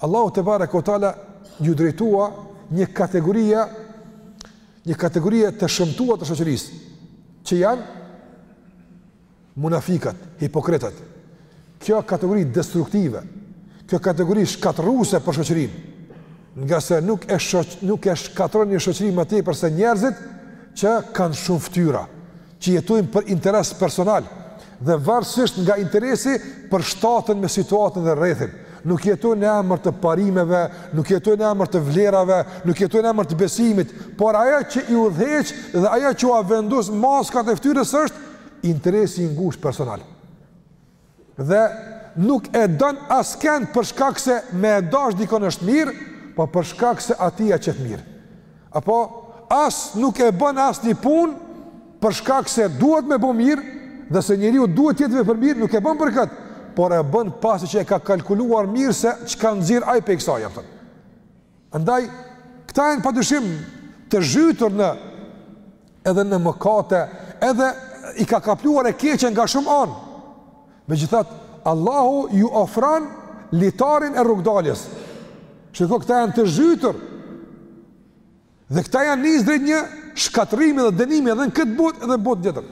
Allahu tebareke ve teala ju drejtua një kategorie, një kategorie të shëmtuar të shoqërisë që janë munafikët, hipokritët. Kjo kategori destruktive, kjo kategori shkatërruese për shoqërinë, ngase nuk e shoq, nuk e shkatërron një shoqëri më tepër se njerëzit që kanë shumë fytyra, që jetojnë për interes personal dhe varësisht nga interesi përshtaten me situatën dhe rrethin. Nuk jetojnë në emër të parimeve, nuk jetojnë në emër të vlerave, nuk jetojnë në emër të besimit, por ajo që i udhëheq dhe ajo që ua vendos maskat e fytyrës është interesi i ngushtë personal. Dhe nuk e don askend për shkak se me e dash dikend është mirë, po për shkak se atij ia qet mirë. Apo as nuk e bën asnjë punë për shkak se duhet me bë mirë dhe se njeriu duhet të jetë vepërmirë, nuk e bën për kët, por e bën pasi që e ka kalkuluar mirë se çka nxjerr ai prej kësaj, a kupton. Andaj, këta janë pa dyshim të zhytur në edhe në mëkate, edhe i ka kapluar e keqe nga shumë anë. Megjithatë, Allahu ju ofron litarin e rrugdaljes. Shiko, këta janë të zhytur. Dhe këta janë nis drejt një shkatërrimi dhe dënimi edhe në këtë botë edhe në botën tjetër.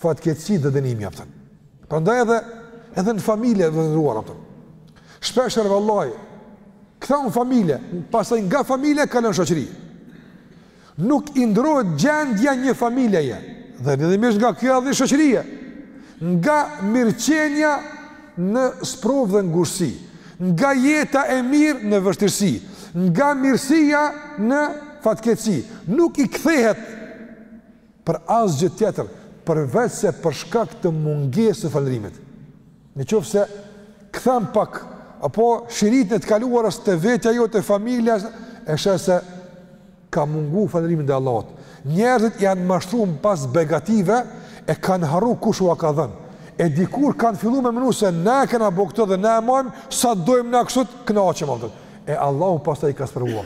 fatkeqësi dhe dënimi, a kupton. Prandaj edhe edhe në familje të nderuar, a kupton. Shpeshherë vallahi, thashë në familje, pastaj nga familja kalon në shoqëri. Nuk i ndërrohet gjendja një familjeje, dhe rrjedhimisht nga kjo edhe shoqërie, nga mirëqenja në sprovë dhe ngushtësi, nga jeta e mirë në vështirësi, nga mirësia në fatkeqësi, nuk i kthehet për asgjë tjetër përveçse për shkak të mungesës së falënderimit. Në qoftë se kthem pak apo shiritin e të kaluarës te vetja jote, e familja, e sheh se ka mungu falënderimi ndaj Allahut. Njerëzit janë mashtru pas begative e kanë harru kush ua ka dhënë. E dikur kanë fillu me menu se na kena bo këto dhe na e marrim, sa dojmë na kështu, kënaqemi. E Allahu pastaj i ka sprovu.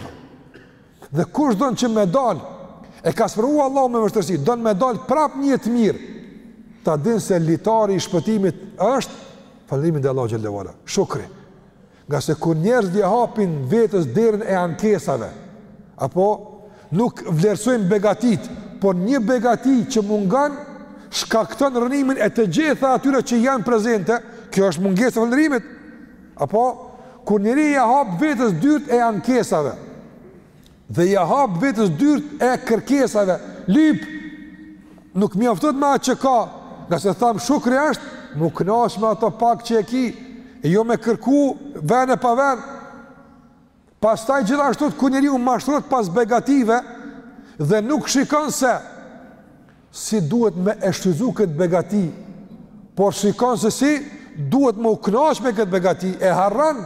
Dhe kush don që me dal, e ka sprovu Allahu me vështirësi, don me dal prap në jetë mirë. Ta din se litari i shpëtimit është falënderimi ndaj Allahut xhele ue ala. Shukri. Ngase kur njerëzit ia hapin vetes derën e ankesave, apo nuk vlerësojnë begatitë, por një begati që mungon shkakton rënimin e të gjitha atyre që janë prezente, kjo është mungesë e falënderimit. Apo, kur njeri ja hap vetes dyrt e ankesave, dhe ja hap vetes dyrt e kërkesave, lyp, nuk mjaftohet me atë që ka, ngase thamë shukri është, m'u knaq me atë pak që e ki, e jo me kërku ven e pa ven, Pastaj gjithashtu kur njeriu mashtrohet pas begative dhe nuk shikon se si duhet me e shfrytzu këtë begati, por shikon se si duhet me u kënaqë me këtë begati, e harron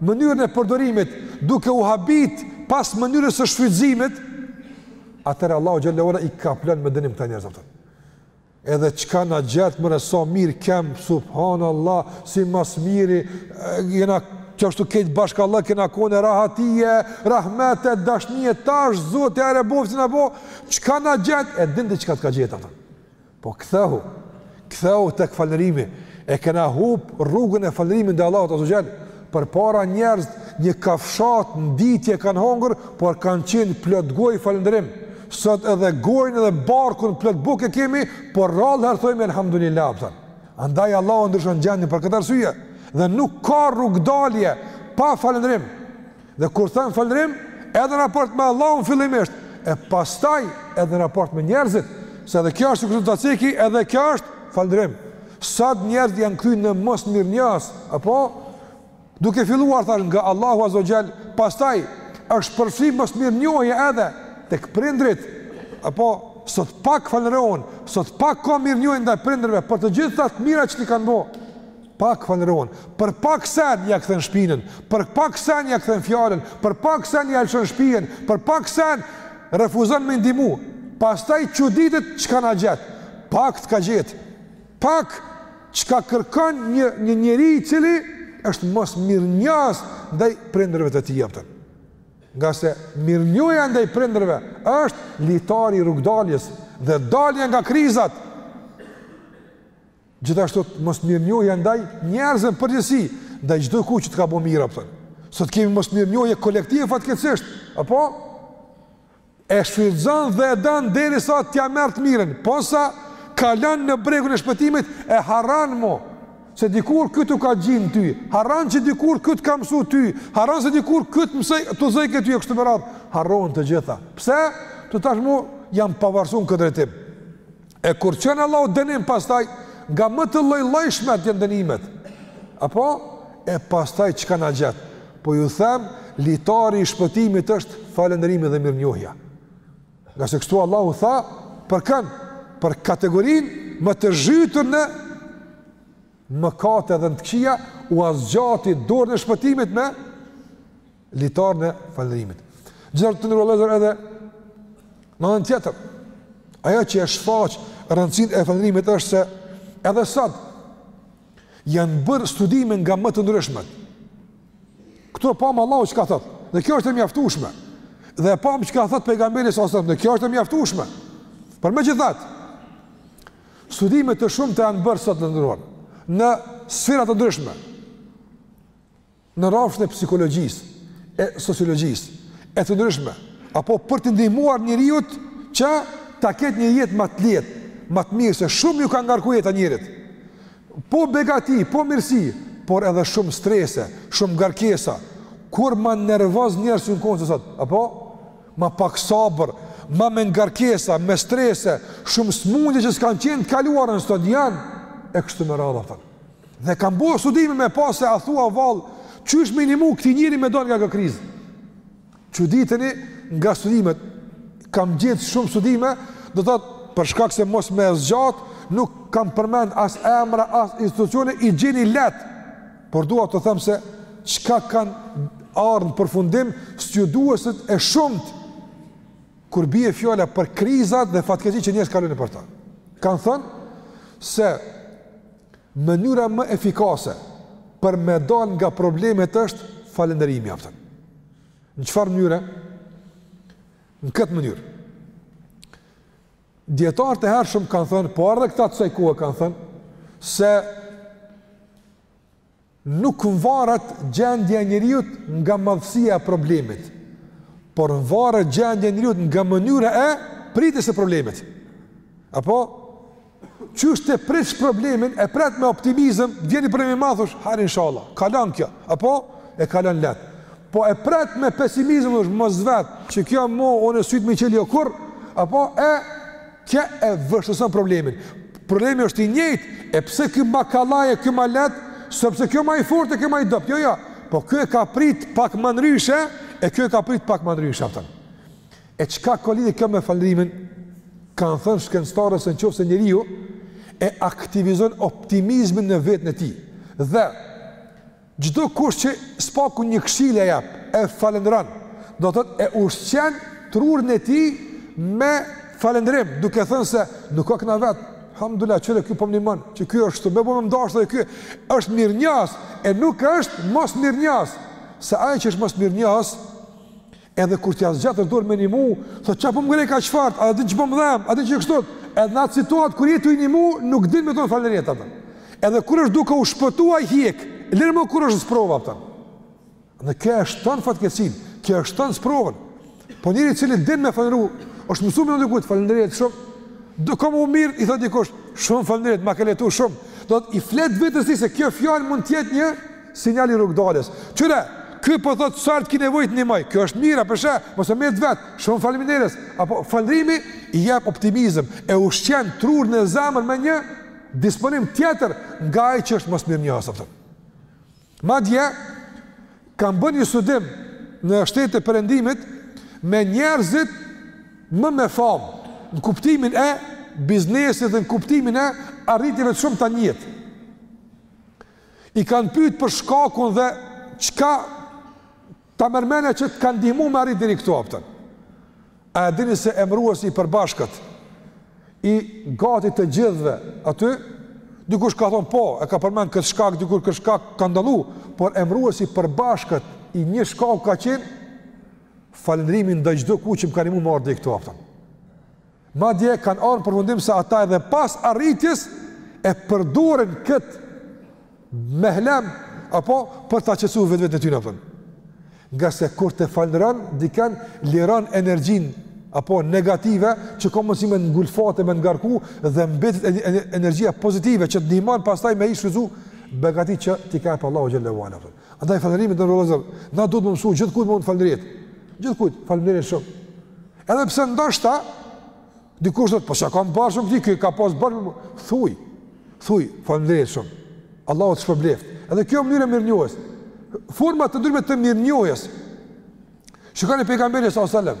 mënyrën e përdorimit, duke u habit pas mënyrës së shfrytëzimit, atëherë Allahu xhele ue ala i kaplon me dënim këta njerëz. Edhe çka na gjet more sa mirë kem subhanallah si ma s'miri jena kon ashtu kejt bashkë Allah kena kone rahatie rahmete dashnie tash zoti ja rrebofsh na bo çka na gjet e din ti çka të ka gjet ata po kthehu kthehu tek falënderimi e kena hup rrugën e falënderimit ndaj Allahut azze ue xhel Përpara njerëzit një kafshatë n'ditë kanë hongër, por kanë qenë plot gojë falënderim. Sot edhe gojën edhe barkun plot bukë kemi, por rrallë herë thojmë elhamdulillah. Andaj Allahu ndryshon gjendjen për këtë arsye dhe nuk ka rrugdalje pa falënderim. Dhe kur them falënderim, edhe n'raport me Allahun fillimisht, e pastaj edhe n'raport me njerëzit, se edhe kjo është sikur e ceka, edhe kjo është falënderim. Sot njerëzit janë kthy në mosmirënjohës, apo duke filluar thash nga Allahu Azze ue Xhel, pastaj është përfshi mosmirënjohja edhe tek prindrit. Apo sot pak falënderon, sot pak ka mirënjohje ndaj prindërve për të gjitha të mirat që t'i kanë bo. Pak falënderon, për pak sen ja kthen shpinën, për pak sen ja kthen fjalën, për pak sen ja lshon shpinë, për pak sen refuzon me ndihmu. Pastaj çuditet çka na gjet. Pak të ka gjetë. pak çka kërkon një një njeri i cili është mos mirënjohës ndaj prindërve të tij apo nga se mirënjohja ndaj prindërve është litari i rrugëdaljes dhe dalja nga krizat gjithashtu mos mirënjohja ndaj njerëzve në përgjithësi ndaj çdo kujt që të ka bërë mirë apo sot kemi mos mirënjohje kolektive fatkeqësisht apo E shfrytëzon dhe e don derisa t'ia merr të mirën, posa kalon në bregun e shpëtimit, e harron mo, se dikur ky t'u ka gjind ty, harron që dikur ky t'ka mësu ty, harron se dikur ky t'mësoj, t'u zëj këty e kështu me radhë, harron të gjitha. Pse? Se tash mo, jam pavarësu në këtë drejtim. E kur çon Allahu dënim pastaj, nga më të llojllojshmet jenë dënimet, apo, e pastaj çka na gjet, po ju them, litari i shpëtimit është falënderimi dhe mirënjohja. Nga se kështu Allahu tha, për kënë, për kategorinë më të zhytur në mëkate dhe në të këqija, ua zgjati dorën e shpëtimit me, Litarin e falënderimit. Gjithashtu të nderuar vëllezër edhe në anën tjetër. Ajo që e shfaq rëndësinë e falënderimit është se edhe sot janë bërë studime nga më të ndryshmet. Këtu e pamë Allahu çka thotë. Dhe kjo është e mjaftushme. Dhe e pamë çka thotë pejgamberi salallahu alejhi ve selem. Dhe kjo është e mjaftushme. Por megjithatë. Studime të shumta janë bërë sot të nderuar. Në sfera të ndryshme. në rrafshin e psikologjisë, e sociologjisë, e të ndryshme, apo për t'i ndihmuar njeriut që ta ketë një jetë më të lehtë, më të mirë, se shumë ju ka ngarku jeta njerit. Po begati, po mirësi, por edhe shumë strese, shumë ngarkesa, kurrë ma nervoz njerëzit s'jan kon se sot, apo? Ma pak sabër, ma me ngarkesa, me strese, shumë smundje që s'kanë qenë n'të kaluarën sot janë, e kështu me radhë, apo. Dhe kanë bërë studime me pa se a thua vallë, qysh me i nimu këtij njeri me dal nga kjo krizë. Çuditeni nga studimet, kam gjet shumë studime, do të thotë për shkak se mos me zgjatë, nuk kam përmend as emra, as institucione, i gjeni lehtë. Por dua të them se çka kanë ardhë në përfundim, studuesit e shumtë, kur bie fjala për krizat dhe fatkeqësi që njerëz kalojnë nëpër ta. Kanë thënë se Mënyra më efikase për me dal nga problemet është falënderimi apo. Në çfarë mënyre? Në këtë mënyrë. Dijetarët e hershëm kanë thënë, po edhe këta të kësaj kohe kanë thënë, se Nuk varet gjendja e njeriut nga madhësia e problemit, por varet gjendja e njeriut nga mënyra e pritjes së problemit. Apo qysh ta pritsh problemin e pret me optimizëm, vjen një problem i madh thosh, hajde inshallah, kalon kjo. Apo e kalon lehtë. Po e pret me pesimizëm thosh, mos vet, që kjo mu unë sytë m'i qeli jo kurrë, apo e Kjo e vështirëson problemin. Problemi është i njëjtë, e pse ky ma kollaj e ky ma lehtë? Sepse ky ma i fortë e ky ma i dobët. Jo, jo. Po ky e ka prit pak ma ndryshe, e ky e ka prit pak ma ndryshe atë. E çka ka lidhje kjo me falëndrimin? Kanë thënë shkencëtarët se në qoftë se njeriu e aktivizon optimizmin në veten e tij dhe Çdokush që së paku një këshillë e jep, e falënderon, do të thotë e ushqen trurin e tij me falënderim, duke thënë se nuk kam kenë vet, alhamdulillah që ky po më ndihmon, që ky është tu më bo me m'dasht dhe ky është mirënjohës e nuk është mosmirënjohës, se ai që është mosmirënjohës Edhe kur t'ia zgjatësh dorën me nimu, thotë çfarë po më ngre kaq fort, a din ç'po më dhemb, a din ç'është sot? Edhe në atë situatë kur je tu i nimu, nuk din me thonë faleminderit atë. Edhe kur është duke u shpëtuar hjek, lër më kur është sprova atë. E kjo e shton fatkeqësinë, kjo e shton sprovën. Po njeri i cili din me falënderu, është mësuar me i thonë dikujt, faleminderit shumë. Do kam u mirë, i thotë dikush, shumë faleminderit, ma ke lehtu shumë. Do të thotë i flet vetes tij se kjo fjalë mund të jetë një Sinjal i rrugëdaljes. Qyre, ky po thot sa të ki nevojë të ndihmoj. Kjo është e mira, po thotë, mos u mërzit. Shumë faleminderës. Apo falënderimi i jep optimizëm, e ushqen trurin e zemrën me një disponim tjetër nga ai që është mosmirënjohës atë. Madje kanë bërë një studim në shtetet e perëndimit me njerëzit më me famë në kuptimin e biznesit dhe në kuptimin e arritjeve të shumta në jetë. I kanë pyet për shkakun dhe çka ta merr mendja që të ka ndihmu me arritë deri këtu apëtën. A e dini se emëruesi i përbashkët i gati të gjithve aty, dikush ka thonë po, e ka përmend këtë shkak, dikush këtë shkak ka ndalu, por emëruesi i përbashkët, i një shkaku ka qenë, falënderimi ndaj çdokujt që më ka ndihmuar me arrit deri këtu aftë. Madje kanë ardh në përfundim se ata edhe pas arritjes e përdorin kët mehlem apo për ta qetësu vetveten e tyre në përën. Ngase kur ti e falënderon dikën liron energjinë apo negative që ka mundësi me t'ngulfat e me t'ngarku dhe mbetet energjia pozitive që të ndihmon pastaj me i shiju begatitë që t'i ka jep Allahu Xhelle ue ala. Përën. Andaj falënderimi, të nderuar vëllezër, na duhet me u mësu gjithkujt me i thanë faleminderit. Gjithkujt, faleminderit shumë. Edhe pse ndoshta dikush thotë, po s'ka bo shumë këtij, ky ka pas borxh, thuj. Thuj, faleminderit shumë. Allahu të shpërbleftë. Edhe kjo mënyrë e mirënjohjes. Forma të ndryshme të mirënjohjes. Shikoni pejgamberin sallallahu alajhi wasallam.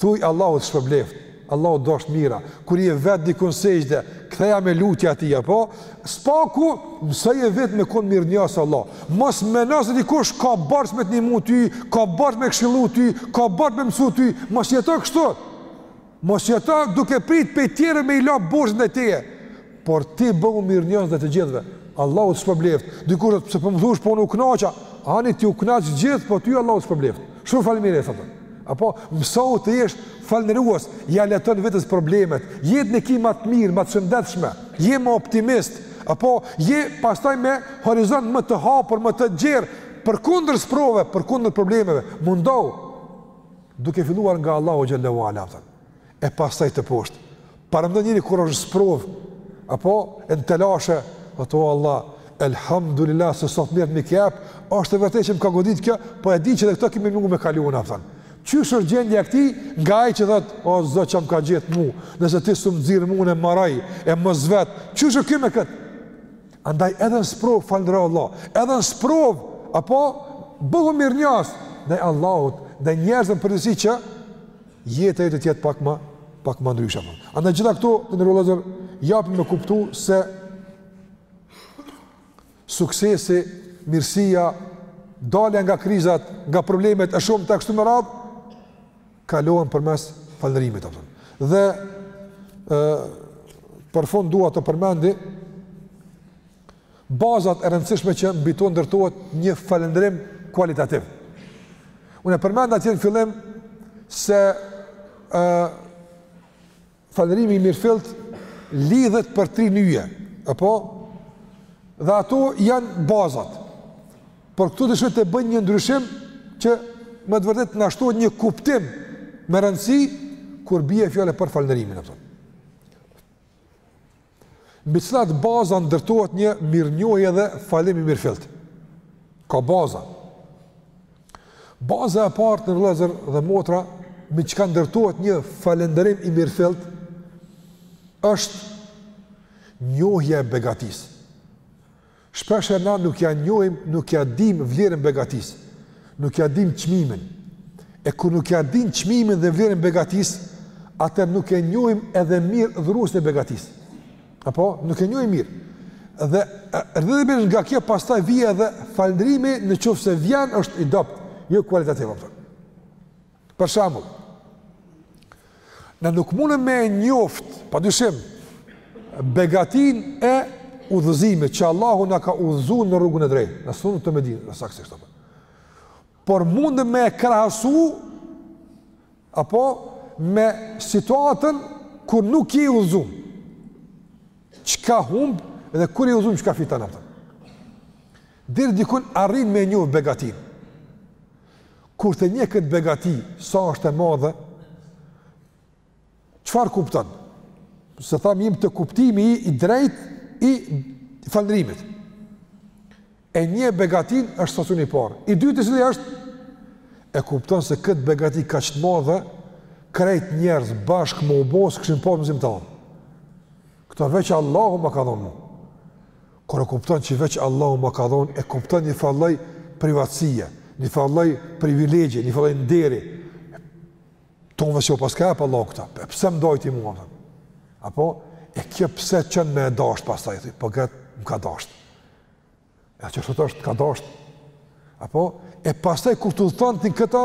Thuj Allahu të shpërbleftë, Allahu të dhashtë të mira, kur je vetë diku në sexhde, ktheja me lutje atij apo spaku, mësoje veten me kon mirënjohës Allah. Mos mendo se dikush ka borxh me të ndihmu ty, ka borxh me të këshillu ty, ka borxh me të mësu ty, mos jeto kështu. Mos jeto duke prit prej tjerëve me i la borxhin ndaj teje. Por ti bëhu mirënjohës ndaj të gjithëve. Allahu të shpërbleftë. Dikush, pse po më thush, po unë u kënaqa? Ani ti u kënaq gjithë, po ty Allahu të shpërbleftë. Shumë faleminderit a. Apo mësohu të jesh falënderues, ia lehtëson vetes problemet. Jetën e ki më të mirë, më të shëndetshme. Je më optimist, apo je pastaj me horizont më të hapur, më të gjerë përkundër sprovave, përkundër problemeve. Mundohu duke filluar nga Allahu xhel-le ue ala. e pastaj teposhtë. Paramendo njeri kur është në sprovë, apo është në telashe, thotë o Allah, elhamdulillah, se sot mirë mi kjep, është e vërtej që më ka godit kjo, po e di që edhe këto kemi me mujt me kalu na, a. Qysh është gjendja e këtij, nga ai që thotë, o Zot çka më ka gjetë mu, nëse ti s'më nxjerr mu, unë e maroj, e mys veten, qysh është ky me këtë? Andaj edhe në sprovë, falëndero Allah, edhe në sprovë, apo, bëhu mirënjohës, ndaj Allahut, ndaj njerëzve në përgjithësi që, jeta jote të jetë pak, pak ma ndryshe. Andaj gjitha këto të nderuar vëllezër japin me kuptu se suksesi, mirësia, dalja nga krizat, nga problemet e shumë, e kështu me radhë, kalohen përmes falënderimit. Dhe e, për fund dua të përmendi bazat e rëndësishme që mbi to ndërtohet një falënderim kualitativ. Unë e përmenda që në fillim se uh, falënderimi i mirëfilltë lidhet për tri nyje, apo? Dhe ato janë bazat. Por këtu deshta të bëj një ndryshim që me të vërtetë na shtohet një kuptim me rëndësi kur bie fjala për falënderimin, apo? Mbi cilat baza ndërtohet një mirënjohje dhe falënderim i mirëfilltë. Ka baza. Baza e parë, të nderuar vëllezër dhe motra, mbi çka ndërtohet një falënderim i mirëfilltë, është njohja e begatisë. Shpesh herë na nuk ja njohim, nuk ja dimë vlerën begatisë, nuk ja dimë çmimin. E kur nuk ja dimë çmimin dhe vlerën begatisë, atëherë nuk e njohim edhe mirë dhuruesin e begatisë. Apo, nuk e njohim mirë. Dhe rrjedhimisht nga kjo pastaj vjen edhe falënderimi në qoftë se vjen është i dobët, jo kualitativ. A kupton. Për shembull, na nuk mundemi me e njoft, pa dyshim, begatinë e udhëzimit që Allahu na ka udhëzu në rrugën e drejtë, në sunet, me din në saktësi, por mundemi me e krahasu, apo me situatën kur nuk je i udhëzum, çka humb dhe kur je i udhëzum, çka fiton, a kupton. Deri dikun arrin me njoft begatinë. Kur ti e njeh këtë begati, sa është e madhe, çfarë kupton? Se thamë jem te kuptimi i, i drejt i falënderimit. E njeh begatinë është stacioni i parë. I dyti cili është, e kupton se këtë begati kaq të madhe, krejt njerëzit bashkë me u bo, s'kishin pa mësim të tanë. Këta veç Allahu ma ka dhonë mu. Kur e kupton që veç Allahu ma ka dhonë, e kupton një far lloj privatësie, një far lloj privilegji, një far lloj nderi. Tonë dhe që o paska e pa Allahu këta, e pëse më deshti mua, dhe. apo e kjo pëse qënë me e dashtë pastaj, dhe, po qet më ka dashtë. E qështu është, ka dashtë. Apo, e pastaj kur të dhëtanë të në këta,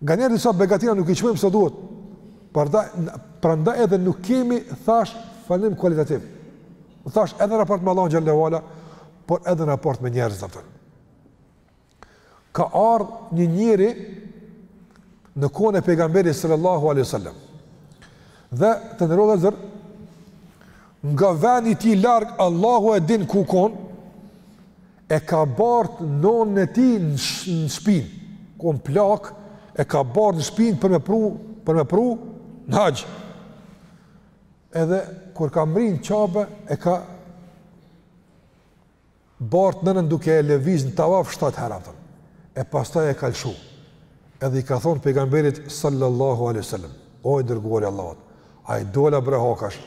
Nganjëherë disa begatina nuk i çmojmë sa duhet, prandaj edhe nuk kemi thash falënderim kualitativ. Thash edhe në raport me Allahun xhele ve ala, por edhe në raport me njerëzit, a kupton. Ka ardhë një njeri në kohën e pejgamberit sallallahu alaihi sallam. Dhe të nërru dhe zërë, nga veni i tij larg Allahu e din ku u konë, e ka bartë nonën e tij në në shpinë, u kon plakë e ka bartë në shpinë për me pru, për me pru në haxh. Edhe kur ka mri në Qabe, e ka bartë nonën duke e leviz në tavaf shtatë herë, e pastaj e ka lëshu. edhe i ka thonë pejgamberit sallallahu alaihi wasallam, o i dërguari i Allahut, a i dola bre hakësh.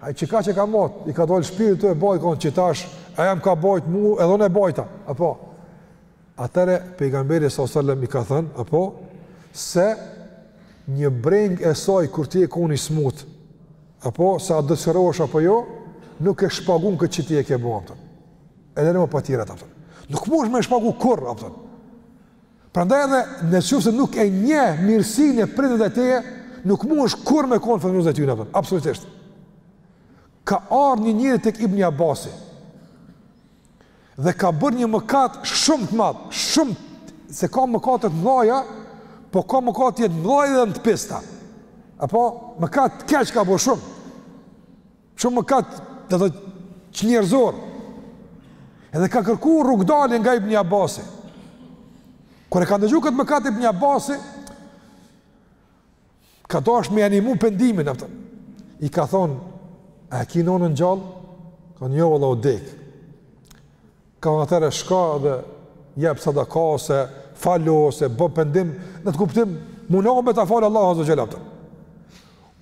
Ai çka që ka mot, i ka dalë shpirti e baj qitash, ajo më ka bajt mua edhe unë e bajta, apo. Atëherë pejgamberi sallallahu alaihi wasallam i ka thënë, apo se një brengë e saj kur ti je kon i smut, apo se a do të shërohesh apo jo, nuk e shpagun këtë që ti e ke bërë. Edhe me pa tjera, a kupton. Nuk munesh me e shpagu kurr, a kupton. Prandaj edhe në qoftë se nuk e njeh mirësinë e prindit ndaj teje, nuk munesh kurrë me kon falënderues ndaj tyne a kupton absolutisht. Ka ardhur një njeri tek Ibn Abbasi. Dhe ka bërë një mëkat shumë të madh, shumë se ka mëkate të mëdhaja, po ka mëkate të mëdhaja edhe të pista. Apo mëkat të keq ka bërë shumë. Shumë mëkat çnjerëzor, edhe ka kërku rrugëdalje nga Ibni Abasi. Kur e ka ndëgju këtë mëkat Ibni Abasi, ka dashtë me i ndihmu pendimin, a kupton. i ka thonë, a e ki nonën gjallë? Ka thonë, jo, vallah, u dekë. Ka atëherë shko dhe jep sadaka ose falu ose bo pendim, në atë kuptim, munet me ta falë Allahu Azze ue Xhel a kupton.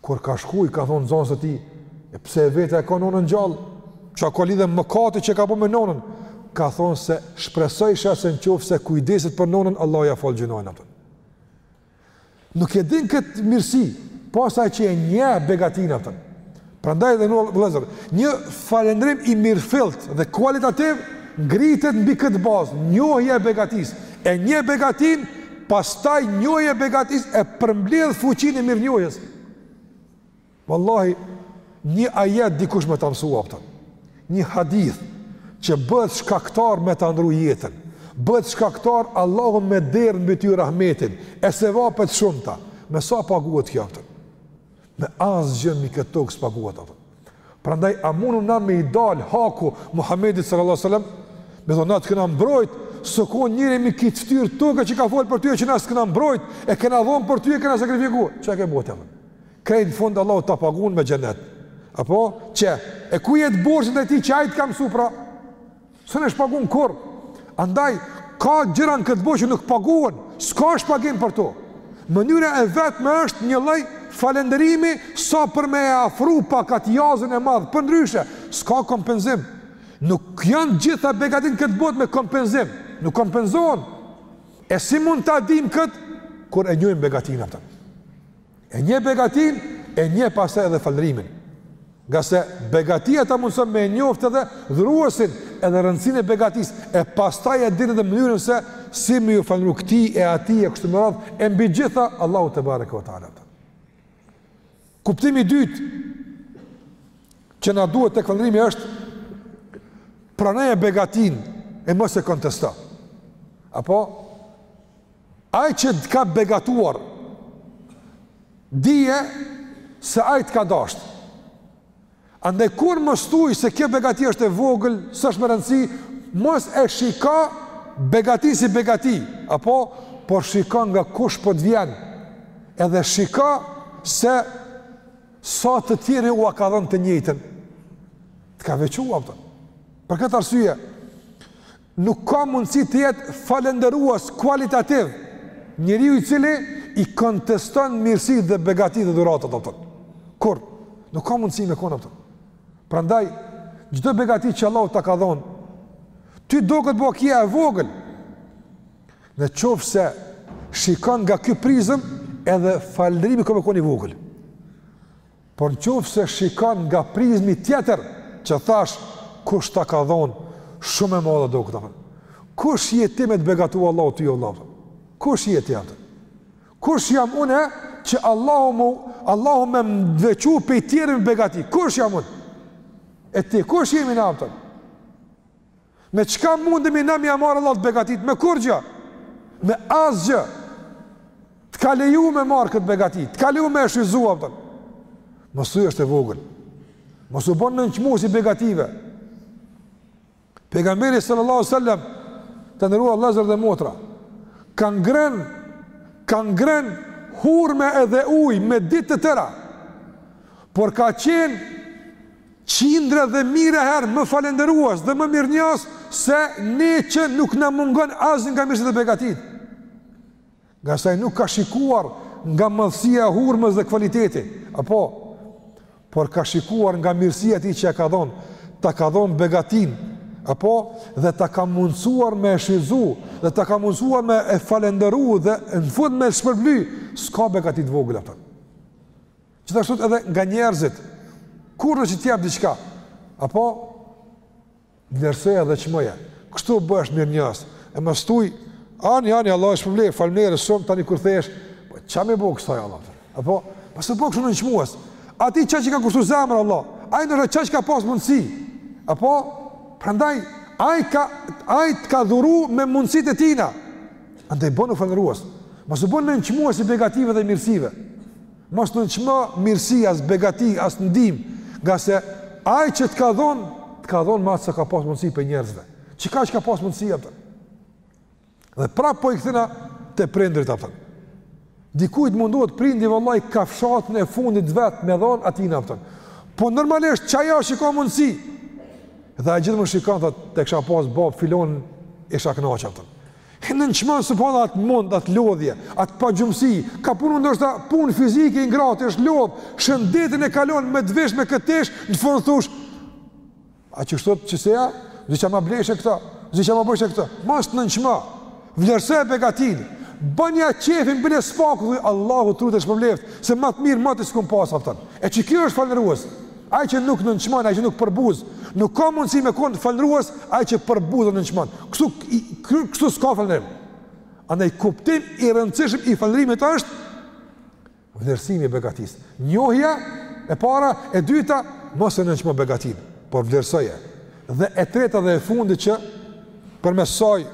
Kur ka shku i ka thonë nxënësi i tij, e pse e vete a e ka nonën gjallë, ça ka lidhje mëkati që ka bo me nonën, ka thonë se shpresoj tha se në qofë se kujdeset për nonën, Allahu ia fal gjynahin a kupton. Nuk e din këtë mirësi, pastaj që e njeh begatinë a kupton. Prandaj të nderuar vëllezër, një falënderim i mirëfilltë dhe kualitativ, ngritet mbi këtë bazë, njohja e begatisë, e njeh begatinë, pastaj njohja e begatisë e përmbledh fuqinë e mirënjohjes. Vallahi, një ajet dikush me ta mësu, a kupton, një hadith, që bëhet shkaktar me ta ndrru jetën, bëhet shkaktar Allahu me derdh mbi ty rahmetin, e sevapet e shumta, me sa paguhet kjo, a kupton, me asgjë mbi këtë tokë s'paguhet, a kupton. Prandaj, a muna na me i dalë hakut Muhammedit sallallahu sallam, me thonë, na të kena mbrojt, s'ka njeri mi këtë ftyrë toke që ka folë për ty e që na s'të kena mbrojt, e kena dhonë për ty e kena sakrifiku, çka e ke bo, a kupton. Krejt në fund Allahu ta pagun me xhenet. Apo? Po, e ku jet borxhet e tij që ai të ka mësu pra? S'un e shpagun kurrë. Andaj ka gjëra në këtë botë që nuk paguhen, s'ka shpagim për to. Mënyra e vetme është një lloj falënderimi sa për me e afru pak atë jazën e madh. Përndryshe, s'ka kompenzim. Nuk janë gjitha begatitë n'këtë botë me kompenzim. Nuk kompenzohen. E si mund ta dimë kët kur e njohim begatinë a kupton? E njeh begatinë, e njeh pastaj edhe falënderimin. Ngase begatia ta mundëson me njoftë edhe dhuruesin edhe rëndësinë e begatisë, e pastaj e din edhe mënyrën se si me ju falënderu këtij e atij e kështu me radhë, e mbi gjitha Allahut tebareke ue teala. Kuptimi i dytë që na duhet tek falënderimi është pranoje begatinë e mos e kontesto. Apo, Ai që të ka begatuar, dije se ai të ka dashtë. Andaj kurrë mos thuj se kjo begati është e vogël, s'është me rëndësi, mos e shika begati si begati, apo, por shika nga kush po të vjen, edhe shika se sa të tjerë ua ka dhënë të njëjtën, të ka veçua, për këtë arsye, Nuk ka mundësi të jetë falënderues kualitativ njeriu i cili i konteston mirësitë dhe begatitë dhe dhuratat, kupton. Kurrë nuk ka mundësi me kon, kupton. Prandaj çdo begati që Allahu ta ka dhënë, ty duket po kjo e vogël. Në qoftë se shikon nga ky prizëm, edhe falënderimi ka me kon i vogël. Por në qoftë se shikon nga prizmi tjetër, që thash, kush ta ka dhonë, shumë e madhe doket, kush je ti me të begatu Allahu ty, Allah, kush je ti, kupton, kush jam unë, që Allahu, mu, Allahu me më veçu pej tjerëve me begati, kush jam unë, e ti, kush jemi ne, kupton, Me çka mundemi ne me ia marrë Allahut begatitë? Me kurgjë? Me asgjë. Të ka leju me marrë këtë begati, të ka leju me e shfrytëzu, kupton. Mos thuj është e vogël. Mos u bën nënçmues i begative. Pejgamberi sallallahu sallam, të nderuar vëllezër dhe motra, ka ngrënë, ka ngrënë hurme edhe ujë me ditë të tëra, por ka qenë Qindra dhe mijëra herë më falënderues dhe më mirënjohës se ne që nuk na mungon asgjë nga mirësitë dhe begatitë. Ngase ai nuk ka shikuar nga madhësia e hurmës dhe kvaliteti, apo, por ka shikuar nga mirësia e tij që e ka dhonë, ta ka dhonë begatinë, apo, dhe ta ka mundësuar me e shfrytëzu, dhe ta ka mundësuar me e falenderu dhe në fund me e shpërbly, s'ka begati të vogël, kupton. Gjithashtu edhe nga njerëzit, kur një t'jep diçka, apo vlerësoja edhe çmoja, kështu bëhesh mirënjohës, e mos thuj, ani, ani, Allahu të shpërbleftë, faleminderit shumë tani kur thesh, po ça me bo kësaj, Allah, apo, pse bëhesh nënçmues, atij qaq i ka kushtu zemër, Allah, ai qaq ka pas mundësi, apo, prandaj, ai ka, ai të ka dhuru me mundësitë e tina, andaj bonu falënderues, mos u bën nënçmues i begative dhe mirësive, Mos nënçmo mirësi, as begati, as ndihmë, ngase ai që të ka dhonë, të ka dhonë me sa ka pas mundësi prej njerëzve. Qekaq ka pas mundësi, kupton. Dhe prap po kthehna te prindërit, kupton. Dikujt mundohet prindi vallahi kafshatën e fundit vetë me dhonë atijna, kupton. Po normalisht qaq ka mundësi, dhe ai gjithmonë shikon, thotë, të kisha pas babë filanin, isha knaq, kupton. E nënçmon subhanallahu atë mund, atë lodhje, atë pagjumësi, ka punu ndoshta punë fizike i ngrati, është lodh, shëndetin e ka lon me të vesh me këtë tesh, në fund thush a që shtot që seja, s'di ça ma bleshe këto, s'di ça ma bëshe këto, mos nënçmo, vlerësoje begatin, bënja qefin bile së paku, dhe Allahu të rujt e shpërbleft, se ma të mirë, ma ti s'kum pas, a kupton. e që kjo është falërues, Ai që nuk nënçmon, ai që nuk përbuz, nuk ka mundësi me kon falërues, ai që përbuz dhe nënçmon. Kështu kështu s'ka falërim. Andaj kuptim i rëndësishëm i falërimit është vlerësimi i begatisë. Njohja e para, e dyta, mos e nënçmo begatin, por vlerësoje. Dhe e treta dhe e fundit që përmes saj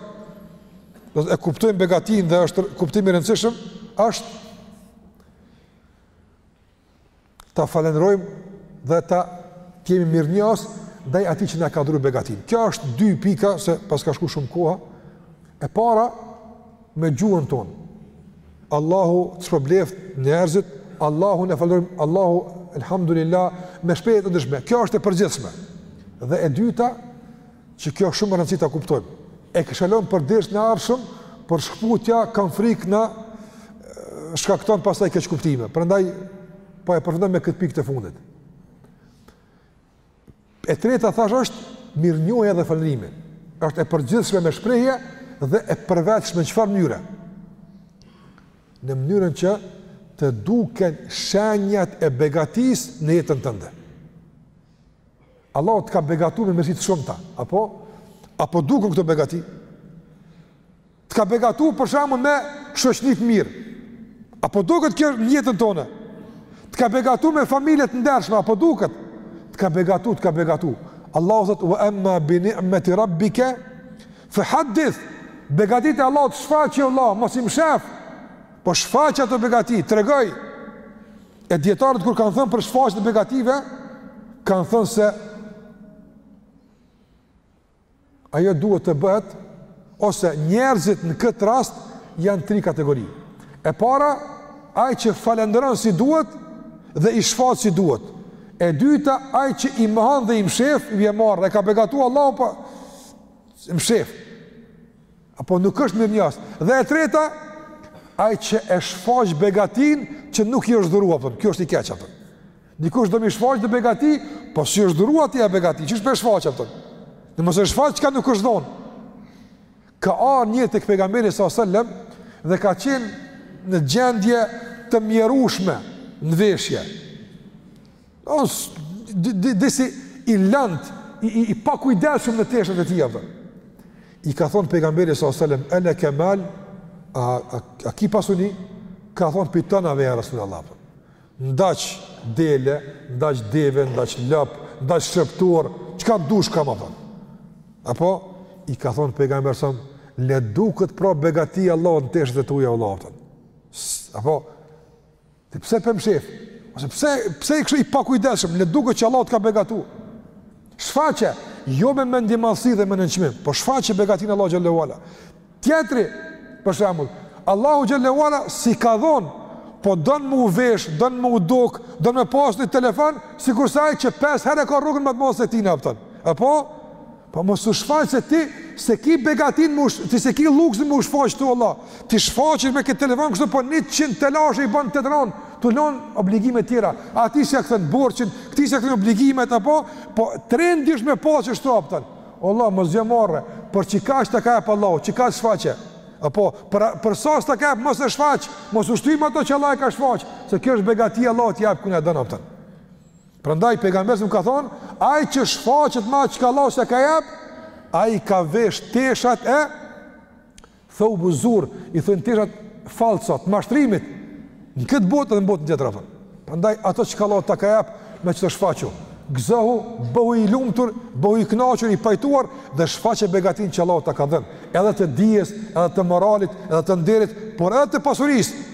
do ta kuptojmë begatin dhe është kuptim i rëndësishëm, është ta falenderojmë dhe të jemi mirënjohës ndaj atij që na e ka dhuru begatinë. Kjo është dy pika se paska shku shumë koha. E para me gjuhën tonë. Allahu të shpërbleft njerëzit, Allahun e falënderojm, Allahu elhamdulillah me shprehje të ndryshme. Kjo është e përgjithshme. Dhe e dyta Që kjo është shumë me rëndësi ta kuptojmë. E kisha lënë për dersin e ardhshëm, por shkputja kam frikë na shkakton pastaj keq kuptime. Prandaj po e përfundoj me këtë pikë të fundit. E treta thash është mirënjohja dhe falërimi. Është e përgjithshme me shprehje dhe e përvetshme në çfarë mënyre? Në mënyrën që të duken shenjat e begatisë në jetën tënde. Allahu të ka begatu me mirësi të shumta, a po, a po duken këto begati? Të ka begatu për shembull me shoqni të mirë. A po duket kjo në jetën tënde? Të ka begatu me familje të ndershme, a po duket? Të ka begatu, të ka begatu. Allahu thotë: "Wa amma bi ni'mati rabbika fa hadith." Begatit e Allahut shfaqi vlla, mos i mshef. Po shfaqi ato begati, tregoj. E djetarët kur kanë thënë për shfaqjet e begative, kanë thënë se ajo duhet të bëhet, ose njerëzit në këtë rast janë tri kategori. E para, ai që falënderon si duhet dhe i shfaq si duhet. E dyta, ai që i mohon dhe i mshef, i vje marre, e ka begatu Allahu, po i mshef. Apo nuk është mirënjohës. Dhe e treta, ai që e shfaq begatin që nuk i është dhuru, a kupton, kjo është i keq, a kupton. Dikush do me shfaq atë begati, po s'i është dhuru atij ajo begati, qysh po e shfaq, a kupton. Në mos e shfaq çka nuk është dhon. Ka ardh një tek pejgamberi sa selam dhe ka qenë në gjendje të mjerushme në veshje. Është disi i lanë, i, i, i pakujdesshëm në teshet e tija, kupton. I ka thonë pejgamberi s.a.s. E leke mal, a, a, a ki pasuni? Ka thonë po, ka thonë, ja Resulallah, kupton. Njaq dele, njaq deve, njaq lopë, njaq shërbëtorë, çka dush kam, ka thonë. Apo, i ka thonë pejgamberi s.a.s. Le duket pra begatia e Allahut në teshet e tuja, kupton. Apo, Ti pse po m'shef? Ose pse pse je kështu i pakujdesshëm, le duket që Allahu të ka begatu. Shfaqe, jo me mendjemadhësi dhe me nënçmim, por shfaqe begatinë e Allahut xhelle ue ala. Tjetri, për shembull, Allahu xhelle ue ala s'i ka dhon, po don me u vesh, don me u duk, don me pas një telefon, sikurse ai që pesë herë e ka rrogën më të madhe se ti, a kupton. Apo Po mos u shfaq se ti s'e ki begatinë më, ti s'e ki luksin me u shfaq tu Allah. Ti shfaqesh me këtë telefon kështu po 100 telashe i bën tetron, tu lën obligime të tjera. A ti s'e kthen borxhin, ti s'i kthen obligimet apo po trendi është me pas kështu, kupton. O Allah mos jam marrë, por çka ta ka jap Allahu, çka është shfaqe. Apo për për sa s'ta ka mos e shfaq, mos u shty me ato që Allah e ka shfaq, se kjo është begati e Allahut, i jap ku e don, kupton. Prandaj pejgamberi s.a.s. ka thonë, ai që shfaqet me atë çka Allahu s'ia ka jap, ai ka vesh teshat e theubej zur, i thonë teshat false, të mashtrimit në këtë botë dhe në botën tjetër, kupton. Prandaj ato çka Allahu ta ka jap me ato shfaqu. Gëzohu, bëhu i lumtur, bëhu i kënaqur, i pajtuar dhe shfaqe begatinë që Allahu ta ka dhënë, edhe të dijes, edhe të moralit, edhe të nderit, por edhe të pasurisë.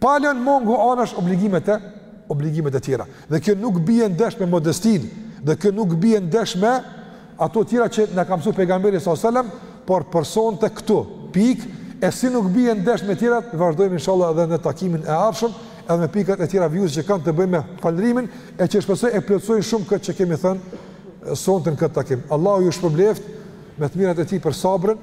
Pa lënë mangu anash obligimet e obligimet e tjera. Dhe kjo nuk bie ndesh me modestinë, dhe kjo nuk bie ndesh me ato tjera që na ka mësuar pejgamberi s.a.s., por për sonte këtu pikë. E si nuk bie ndesh me tjerat, vazhdojmë inshallah edhe në takimin e ardhshëm, edhe me pikat e tjera vijuese që kanë të bëjnë me falënderimin e që shpresoj e plotësojnë shumë këtë që kemi thënë sonte në këtë takim. Allahu ju shpërbleftë me të mirat e tij për sabrën,